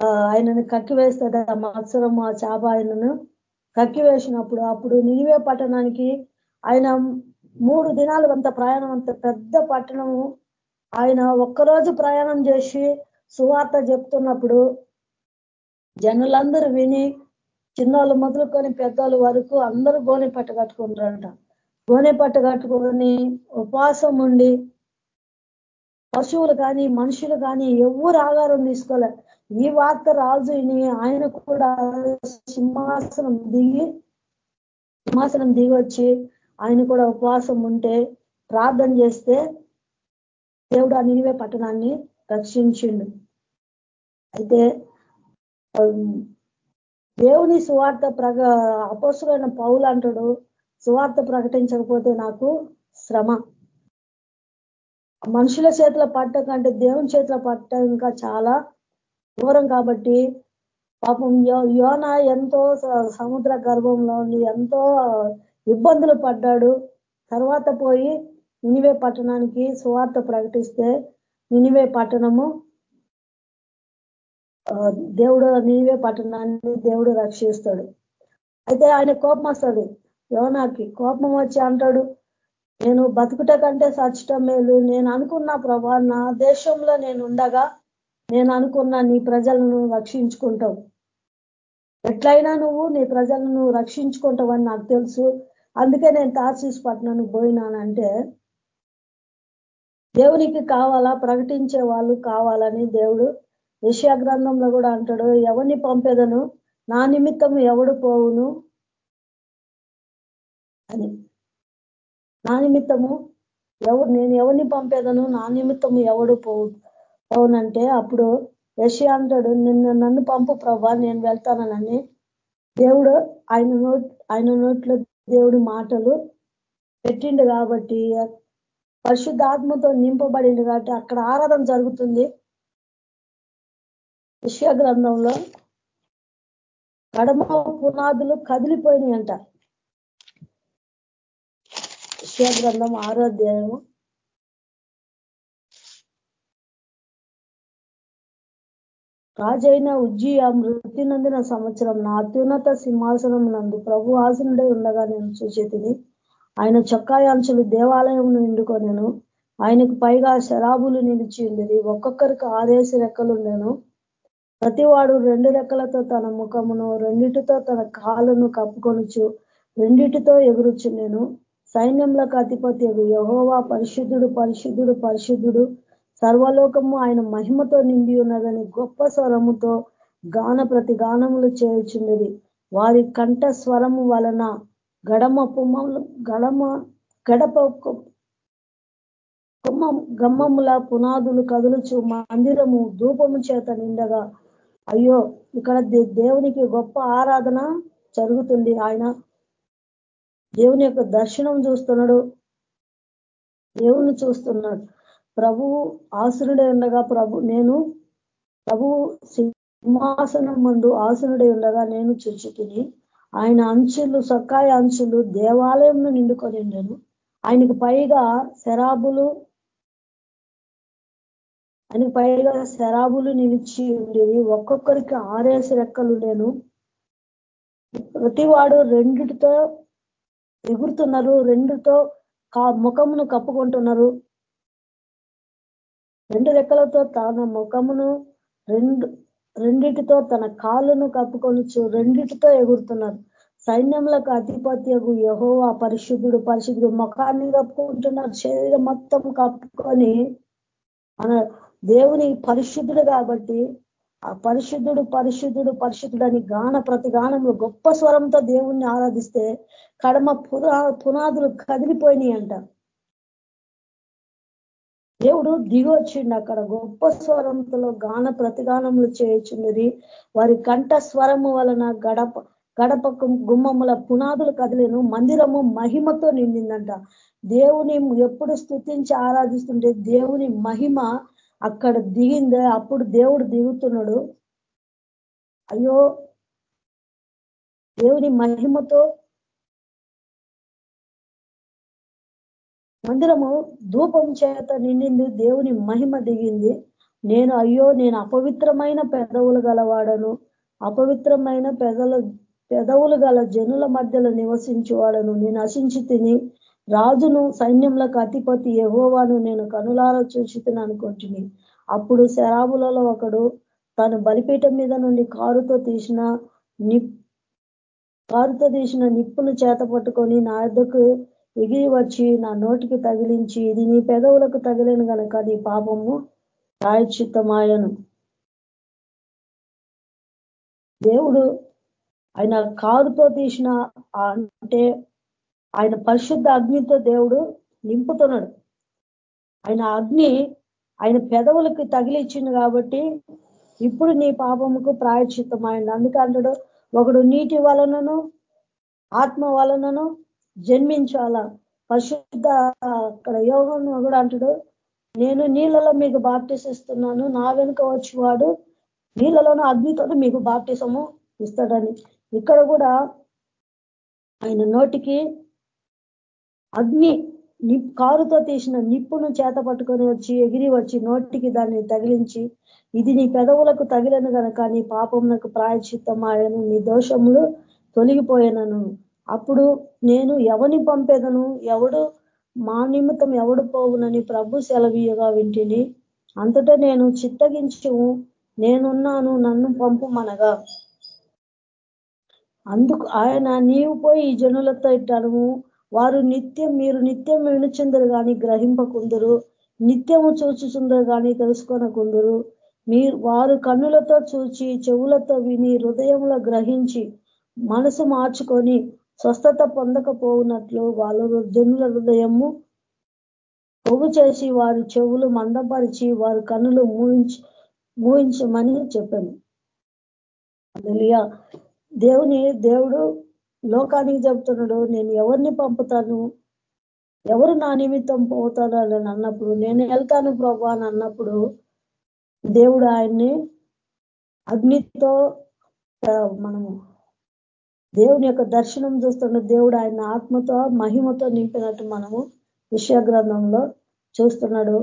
Speaker 3: ఆయనను కక్కివేస్తాడు ఆ మత్సరం ఆ చేప ఆయనను కక్కివేసినప్పుడు అప్పుడు నినివే పట్టణానికి ఆయన మూడు దినాలు అంత ప్రయాణం అంత పెద్ద పట్టణము. ఆయన ఒక్కరోజు ప్రయాణం చేసి సువార్త చెప్తున్నప్పుడు జనులందరూ విని చిన్నోళ్ళు మొదలుకొని పెద్దోళ్ళ వరకు అందరూ గోనె పట్ట కట్టుకుంటారట. గోనె పట్ట కట్టుకొని ఉపవాసం ఉండి పశువులు కానీ మనుషులు కానీ ఎవరు ఆగారం తీసుకోలే. ఈ వార్త రాజుని ఆయన కూడా సింహాసనం దిగి సింహాసనం దిగి వచ్చి ఆయన కూడా ఉపవాసం ఉంటే ప్రార్థన చేస్తే దేవుడు ఆ నినివే పట్టణాన్ని రక్షించిండు. అయితే దేవుని సువార్త ప్రగ అపోసులైన పౌలు అంటాడు సువార్త ప్రకటించకపోతే నాకు శ్రమ. మనుషుల చేతిలో పట్టకంటే దేవుని చేతిలో పట్ట ఇంకా చాలా దూరం కాబట్టి పాపం యోన ఎంతో సముద్ర గర్భంలో ఎంతో ఇబ్బందులు పడ్డాడు. తర్వాత పోయి నినివే పట్టణానికి సువార్త ప్రకటిస్తే నినివే పట్టణము దేవుడు నీవే పట్టణాన్ని దేవుడు రక్షిస్తాడు. అయితే ఆయన కోపం వస్తుంది. యోనాకి కోపం వచ్చి అంటాడు నేను బతుకుట కంటే సచ్చటం మేలు. నేను అనుకున్న ప్రభా నా దేశంలో నేను ఉండగా నేను అనుకున్న నీ ప్రజలను రక్షించుకుంటావు. ఎట్లయినా నువ్వు నీ ప్రజలను రక్షించుకుంటావని నాకు తెలుసు. అందుకే నేను తార్సీస్ పట్టణానికి పోయినానంటే దేవునికి కావాలా ప్రకటించే వాళ్ళు కావాలని దేవుడు విషయ గ్రంథంలో కూడా అంటాడు ఎవరిని పంపేదను నా నిమిత్తం ఎవడు పోవును అని. నా నిమిత్తము ఎవరు నేను ఎవరిని పంపేదను నా నిమిత్తము ఎవడు పోవు అవునంటే అప్పుడు యశి అంటాడు నిన్న నన్ను పంపు ప్రభా నేను వెళ్తానని దేవుడు ఆయన నోట్ ఆయన నోట్లో దేవుడి మాటలు పెట్టిండు కాబట్టి పరిశుద్ధాత్మతో నింపబడింది కాబట్టి అక్కడ ఆరాధన జరుగుతుంది. విషయ గ్రంథంలో కడమ పునాదులు కదిలిపోయినాయి అంట విషయ గ్రంథం ఆరో అధ్యాయము రాజైన ఉజ్జియ మృతి నందిన సంవత్సరం నా అత్యున్నత సింహాసనం నందు ప్రభు ఆసనుడే ఉండగా నేను చూసేది ఆయన చొక్కాయాంశలు దేవాలయం నిండుకొనేను. ఆయనకు పైగా శరాబులు నిలిచి ఒక్కొక్కరికి ఆరేసి రెక్కలుండేను ప్రతివాడు రెండు రెక్కలతో తన ముఖమును రెండిటితో తన కాళ్ళను కప్పుకొనుచు రెండిటితో ఎగురుచు నేను సైన్యంలకు అధిపతి యహోవా పరిశుద్ధుడు పరిశుద్ధుడు పరిశుద్ధుడు. సర్వలోకము ఆయన మహిమతో నిండి ఉన్నదని గొప్ప స్వరముతో గాన ప్రతి గానములు చేయుచున్నది. వారి కంఠ స్వరము వలన గడమ పుమ్మలు గడమ గడప గమ్మముల పునాదులు కదులుచు మందిరము ధూపము చేత నిండగా. అయ్యో ఇక్కడ దేవునికి గొప్ప ఆరాధన జరుగుతుంది. ఆయన దేవుని యొక్క దర్శనం చూస్తున్నాడు. దేవుని చూస్తున్నాడు. ప్రభువు ఆసురుడే ఉండగా ప్రభు నేను ప్రభువు సింహాసనం ముందు ఆసురుడే ఉండగా నేను చుచ్చుకుని ఆయన అంచులు సొక్కాయ అంచులు దేవాలయంను నిండుకొని ఉండను. ఆయనకు పైగా శరాబులు ఆయనకు పైగా శరాబులు నిలిచి ఉండేవి. ఒక్కొక్కరికి ఆరేసి రెక్కలు నేను ప్రతివాడు రెండిటితో ఎగురుతున్నారు రెండుతో ముఖమును కప్పుకుంటున్నారు. రెండు రెక్కలతో తన ముఖమును రెండు రెండిటితో తన కాళ్ళను కప్పుకొనొచ్చు రెండిటితో ఎగురుతున్నారు. సైన్యములకు అధిపత్యకు యహో ఆ పరిశుద్ధుడు పరిశుద్ధుడు ముఖాన్ని కప్పుకుంటున్నారు శరీరం మొత్తం కప్పుకొని మన దేవుని పరిశుద్ధుడు కాబట్టి ఆ పరిశుద్ధుడు పరిశుద్ధుడు పరిశుద్ధుడు అని గాన ప్రతి గానంలో గొప్ప స్వరంతో దేవుణ్ణి ఆరాధిస్తే కడమ పునా పునాదులు కదిలిపోయినాయి అంట దేవుడు దిగి వచ్చిండు అక్కడ. గొప్ప స్వరంతో గాన ప్రతిగానములు చేయుచున్నది వారి కంఠ స్వరము వలన గడప గడపకు గుమ్మముల పునాదులు కదిలేను. మందిరము మహిమతో నిండిందంట. దేవుని ఎప్పుడు స్థుతించి ఆరాధిస్తుంటే దేవుని మహిమ అక్కడ దిగిందే. అప్పుడు దేవుడు దిగుతున్నాడు. అయ్యో దేవుని మహిమతో మందిరము ధూపం చేత నిండింది దేవుని మహిమ దిగింది. నేను అయ్యో నేను అపవిత్రమైన పెదవులు గలవాడను. అపవిత్రమైన పెదల పెదవులు గల జనుల మధ్యలో నివసించేవాడను. నేను నశించి తిని రాజును సైన్యంలకు అధిపతి ఎవోవాను నేను కనులారా చూసి అనుకుంటుని. అప్పుడు శరాబులలో ఒకడు తను బలిపీఠం మీద నుండి కారుతో తీసిన నిప్ కారుతో తీసిన నిప్పును చేత పట్టుకొని నా యొద్దకు ఎగిరి వచ్చి నా నోటికి తగిలించి ఇది నీ పెదవులకు తగిలిన కనుక నీ పాపము ప్రాయచిత్తమాయను దేవుడు ఆయన కారుతో తీసిన అంటే ఆయన పరిశుద్ధ అగ్నితో దేవుడు నింపుతున్నాడు. ఆయన అగ్ని ఆయన పెదవులకు తగిలిచ్చింది కాబట్టి ఇప్పుడు నీ పాపముకు ప్రాయచిత్తమైంది అందుకంటాడు ఒకడు నీటి వలనను ఆత్మ వలనను జన్మించాల? పరిశుద్ధ అక్కడ యోగం కూడా అంటాడు నేను నీళ్ళలో మీకు బాప్టిసిస్తున్నాను నా వెనుక వచ్చేవాడు నీళ్ళలోనూ అగ్నితో మీకు బాప్టిసము ఇస్తాడని. ఇక్కడ కూడా ఆయన నోటికి అగ్ని కారుతో తీసిన నిప్పును చేత పట్టుకొని వచ్చి ఎగిరి వచ్చి నోటికి దాన్ని తగిలించి ఇది నీ పెదవులకు తగిలను కనుక నీ పాపమునకు ప్రాయచిత్తమాయను నీ దోషములు తొలగిపోయినను. అప్పుడు నేను ఎవని పంపేదను? ఎవడు మా నిమిత్తం ఎవడు పోవునని ప్రభు సెలవీయగా వింటిని. అంతటా నేను చిత్తగించు నేనున్నాను నన్ను పంపుమనగా. అందుకు ఆయన నీవు పోయి ఈ జనులతో ఇట్టాను వారు నిత్యం మీరు నిత్యం వినుచుందరు కానీ గ్రహింపకుందరు. నిత్యము చూచుచుందరు కానీ తెలుసుకొనకుందరు. మీరు వారు కన్నులతో చూచి చెవులతో విని హృదయంలో గ్రహించి మనసు మార్చుకొని స్వస్థత పొందకపోవునట్లు వాళ్ళ జనుల హృదయము పొగు చేసి వారి చెవులు మందపరిచి వారి కన్నులు మూయించి మూయించమని చెప్పాను. అదలియా దేవుని దేవుడు లోకానికి చెప్తున్నాడు నేను ఎవరిని పంపుతాను? ఎవరు నా నిమిత్తం పోతారు అని అన్నప్పుడు నేను వెళ్తాను ప్రభు అని అన్నప్పుడు దేవుడు ఆయన్ని అగ్నితో మనము దేవుని యొక్క దర్శనం చూస్తుంటే దేవుడు ఆయన ఆత్మతో మహిమతో నింపినట్టు మనము విషయ గ్రంథంలో చూస్తున్నాడు.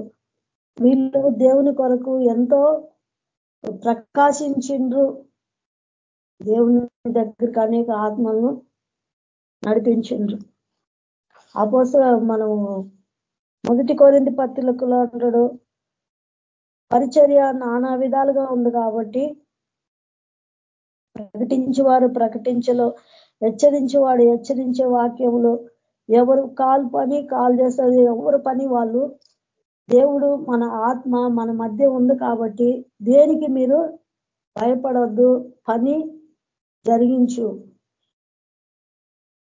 Speaker 3: వీళ్ళు దేవుని కొరకు ఎంతో ప్రకాశించిండ్రు. దేవుని దగ్గరికి అనేక ఆత్మలను నడిపించిండ్రు. అపోస మనము మొదటి కోరింది పత్రికలో అంటాడు పరిచర్య నానా విధాలుగా ఉంది కాబట్టి ప్రకటించేవారు ప్రకటించలో హెచ్చరించేవాడు హెచ్చరించే వాక్యంలో ఎవరు కాల్ పని కాల్ చేస్తారు ఎవరు పని వాళ్ళు దేవుడు మన ఆత్మ మన మధ్య ఉంది కాబట్టి దేనికి మీరు భయపడద్దు పని జరిగించు.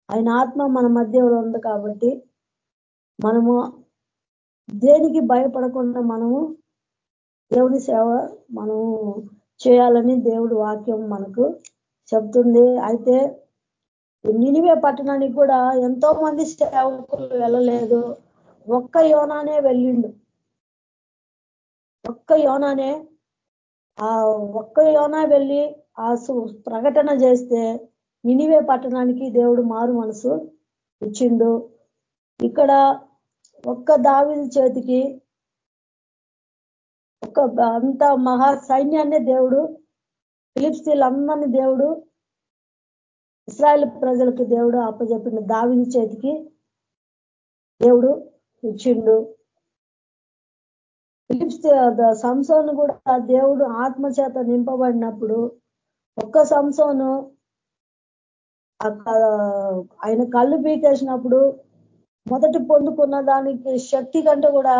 Speaker 3: ఆయన ఆత్మ మన మధ్య ఉంది కాబట్టి మనము దేనికి భయపడకుండా మనము దేవుని సేవ మనము చేయాలని దేవుడు వాక్యం మనకు చెప్తుంది. అయితే నినివే పట్టణానికి కూడా ఎంతో మంది సేవకులు వెళ్ళలేదు. ఒక్క యోనానే వెళ్ళిండు. ఒక్క యోనానే ఆ ఒక్క యోనా వెళ్ళి ఆ ప్రకటన చేస్తే నినివే పట్టణానికి దేవుడు మారు మనసు ఇచ్చిండు. ఇక్కడ ఒక్క దావిది చేతికి అంత మహా సైన్యాన్నే దేవుడు ఫిలిప్స్తీలందరినీ దేవుడు ఇస్రాయల్ ప్రజలకు దేవుడు అప్పచెప్పిన దావిని చేతికి దేవుడు ఇచ్చిండు. ఫిలిప్స్ సంసోను కూడా దేవుడు ఆత్మ చేత నింపబడినప్పుడు ఒక్క సంసోను ఆయన కళ్ళు పీకేసినప్పుడు మొదటి పొందుకున్న దానికి శక్తి కంటే కూడా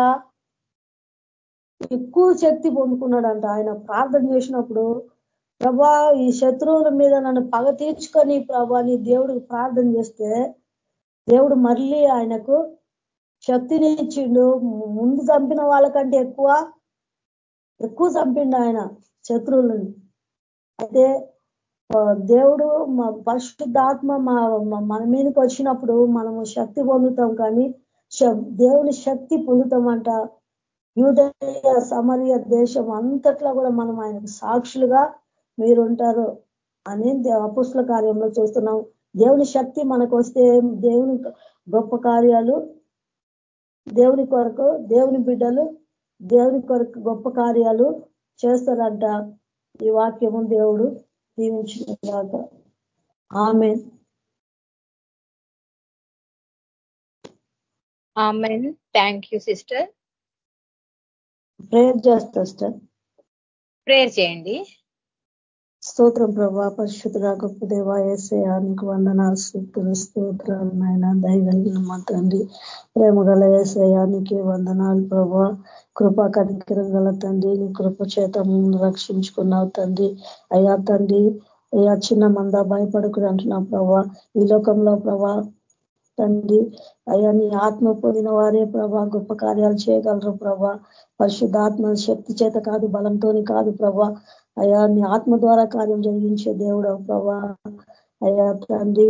Speaker 3: ఎక్కువ శక్తి పొందుకున్నాడంట. ఆయన ప్రార్థన చేసినప్పుడు ప్రభా ఈ శత్రువుల మీద నన్ను పగ తీర్చుకొని ప్రభా నీ దేవుడికి ప్రార్థన చేస్తే దేవుడు మళ్ళీ ఆయనకు శక్తిని ఇచ్చిండు ముందు చంపిన వాళ్ళకంటే ఎక్కువ ఎక్కువ చంపిండు ఆయన శత్రువులను. అయితే దేవుడు మా పరిశుద్ధాత్మ మన మీదకి వచ్చినప్పుడు మనము శక్తి పొందుతాం కానీ దేవుని శక్తి పొందుతామంట. యూదయ సమరయ దేశం అంతట్లో కూడా మనం ఆయనకు సాక్షులుగా మీరుంటారు అనేది అపుష్ల కార్యంలో చూస్తున్నాం. దేవుని శక్తి మనకు వస్తే దేవుని గొప్ప కార్యాలు దేవుని కొరకు దేవుని బిడ్డలు దేవుని కొరకు గొప్ప కార్యాలు చేస్తారంట ఈ వాక్యము దేవుడు దీవించిన ఆమె
Speaker 2: amen. Thank you sister.
Speaker 3: Prayer చేస్తా సిస్టర్.
Speaker 2: ప్రేయర్ చేయండి.
Speaker 3: స్తోత్రం ప్రభా పరిశుద్ధ గొప్ప దేవాయసయానికి వందనాలు స్థుతులు స్తోత్రాలు నాయన దయగలిగిన మా తండ్రి. ప్రేమ గల ఏసయానికి వందనాలు ప్రభా. కృపా కనికరం గల తండ్రి నీ కృప చేత రక్షించుకున్నావు తండ్రి. అయ్యా తండ్రి అయ్యా చిన్న మంద భయపడుకుని అంటున్నావు ప్రభా. ఈ లోకంలో ప్రభా తండ్రి. అయ్యా నీ ఆత్మ పొందిన వారే ప్రభా గొప్ప కార్యాలు చేయగలరు ప్రభా. పరిశుద్ధాత్మ శక్తి చేత కాదు బలంతోని కాదు ప్రభా. అయ్యా నీ ఆత్మ ద్వారా కార్యం జరిగించే దేవుడు ప్రభా. అయ్యా తండ్రి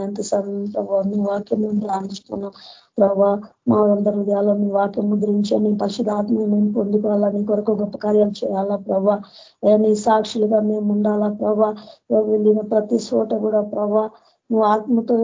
Speaker 3: ఎంత సమయం ప్రభావ మీ వాక్యం ధ్యానిస్తున్నాం ఆలోచిస్తున్నాం ప్రభా మా అందరి హృదయాల్లో మీ వాక్యం ముద్రించండి నీ పరిశుధాత్మ మేము పొందుకోవాలా నీ కొరకు గొప్ప కార్యాలు చేయాలా ప్రభా? నీ సాక్షులుగా మేము ఉండాలా ప్రభా? వెళ్ళిన ప్రతి చోట కూడా ప్రభా నువ్వు ఆత్మతో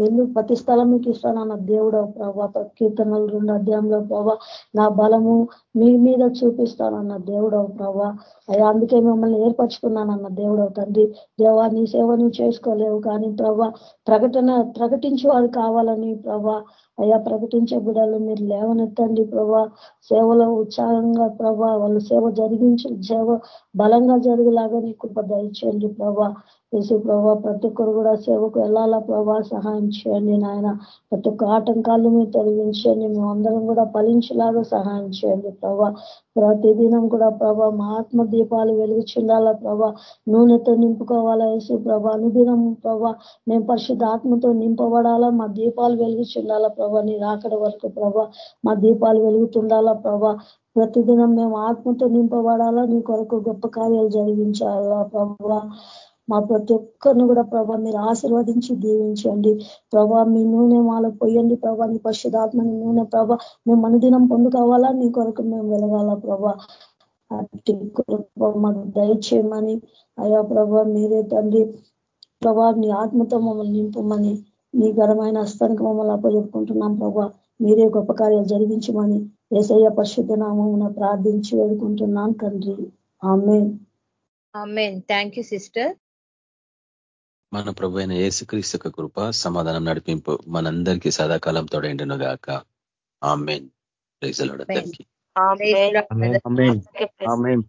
Speaker 3: వెళ్ళు ప్రతి స్థలం మీకు ఇస్తానన్న దేవుడు ప్రభా. కీర్తనలు రెండు అధ్యాయంలో ప్రభా నా బలము మీ మీద చూపిస్తానన్న దేవుడు ప్రభా. అయ్యా అందుకే మిమ్మల్ని ఏర్పరచుకున్నానన్న దేవుడు తండ్రి. దేవా నీ సేవ నువ్వు చేసుకోలేవు కానీ ప్రభా ప్రకటన ప్రకటించేవాడు కావాలని ప్రభా. అయ్యా ప్రకటించే బిడ్డలు మీరు లేవనెత్తండి ప్రభా. సేవలో ఉత్సాహంగా ప్రభా వాళ్ళు సేవ జరిగించి సేవ బలంగా జరిగేలాగా నీ కృప దయచేయండి ప్రభా. యేసు ప్రభా ప్రతి ఒక్కరు కూడా సేవకు వెళ్ళాలా ప్రభా? సహాయం చేయండి నాయన. ప్రతి ఒక్క ఆటంకాలు మీరు తొలగించండి. మేము అందరం కూడా ఫలించేలాగా సహాయం చేయండి ప్రభా. ప్రతిదినం కూడా ప్రభా మా ఆత్మ దీపాలు వెలుగుచుండాలా ప్రభా? నూనెతో నింపుకోవాలా యేసు ప్రభా? అనుదినం ప్రభా మేము పరిశుద్ధ ఆత్మతో నింపబడాలా? మా దీపాలు వెలుగుచుండాలా ప్రభా? నీ రాకడ వరకు ప్రభా మా దీపాలు వెలుగుతుండాలా ప్రభా? ప్రతిదినం మేము ఆత్మతో నింపబడాలా? నీ కొరకు గొప్ప కార్యాలు జరిగించాలా ప్రభా? మా ప్రతి ఒక్కరిని కూడా ప్రభా మీరు ఆశీర్వదించి దీవించండి. ప్రభా మీ నూనె మాలో పోయండి ప్రభా నీ పరిశుధాత్మని నూనె ప్రభా మేము అనుదినం పొందుకోవాలా? నీ కొరకు మేము వెలగాల ప్రభా? అట్టి మాకు దయచేయమని అయ్యా ప్రభా మీరే తండ్రి. ప్రభా నీ ఆత్మతో మమ్మల్ని నింపమని నీ ఘనమైన హస్తానికి మమ్మల్ని అప్పచెప్పుకుంటున్నాం ప్రభా. మీరే గొప్ప కార్యాలు జరిగించమని ఏసయ్య పరిశుద్ధ నామమున ప్రార్థించి వేడుకుంటున్నాను తండ్రి.
Speaker 2: ఆమె థ్యాంక్ యూ సిస్టర్.
Speaker 6: మన ప్రభు అయిన ఏసుక్రీస్తు కృప సమాధానం నడిపింపు మనందరికీ సదాకాలం తోడైండును గాక. ఆమెన్. ప్రైజ్ అందరికీ.
Speaker 1: ఆమేన్.
Speaker 5: ఆమేన్.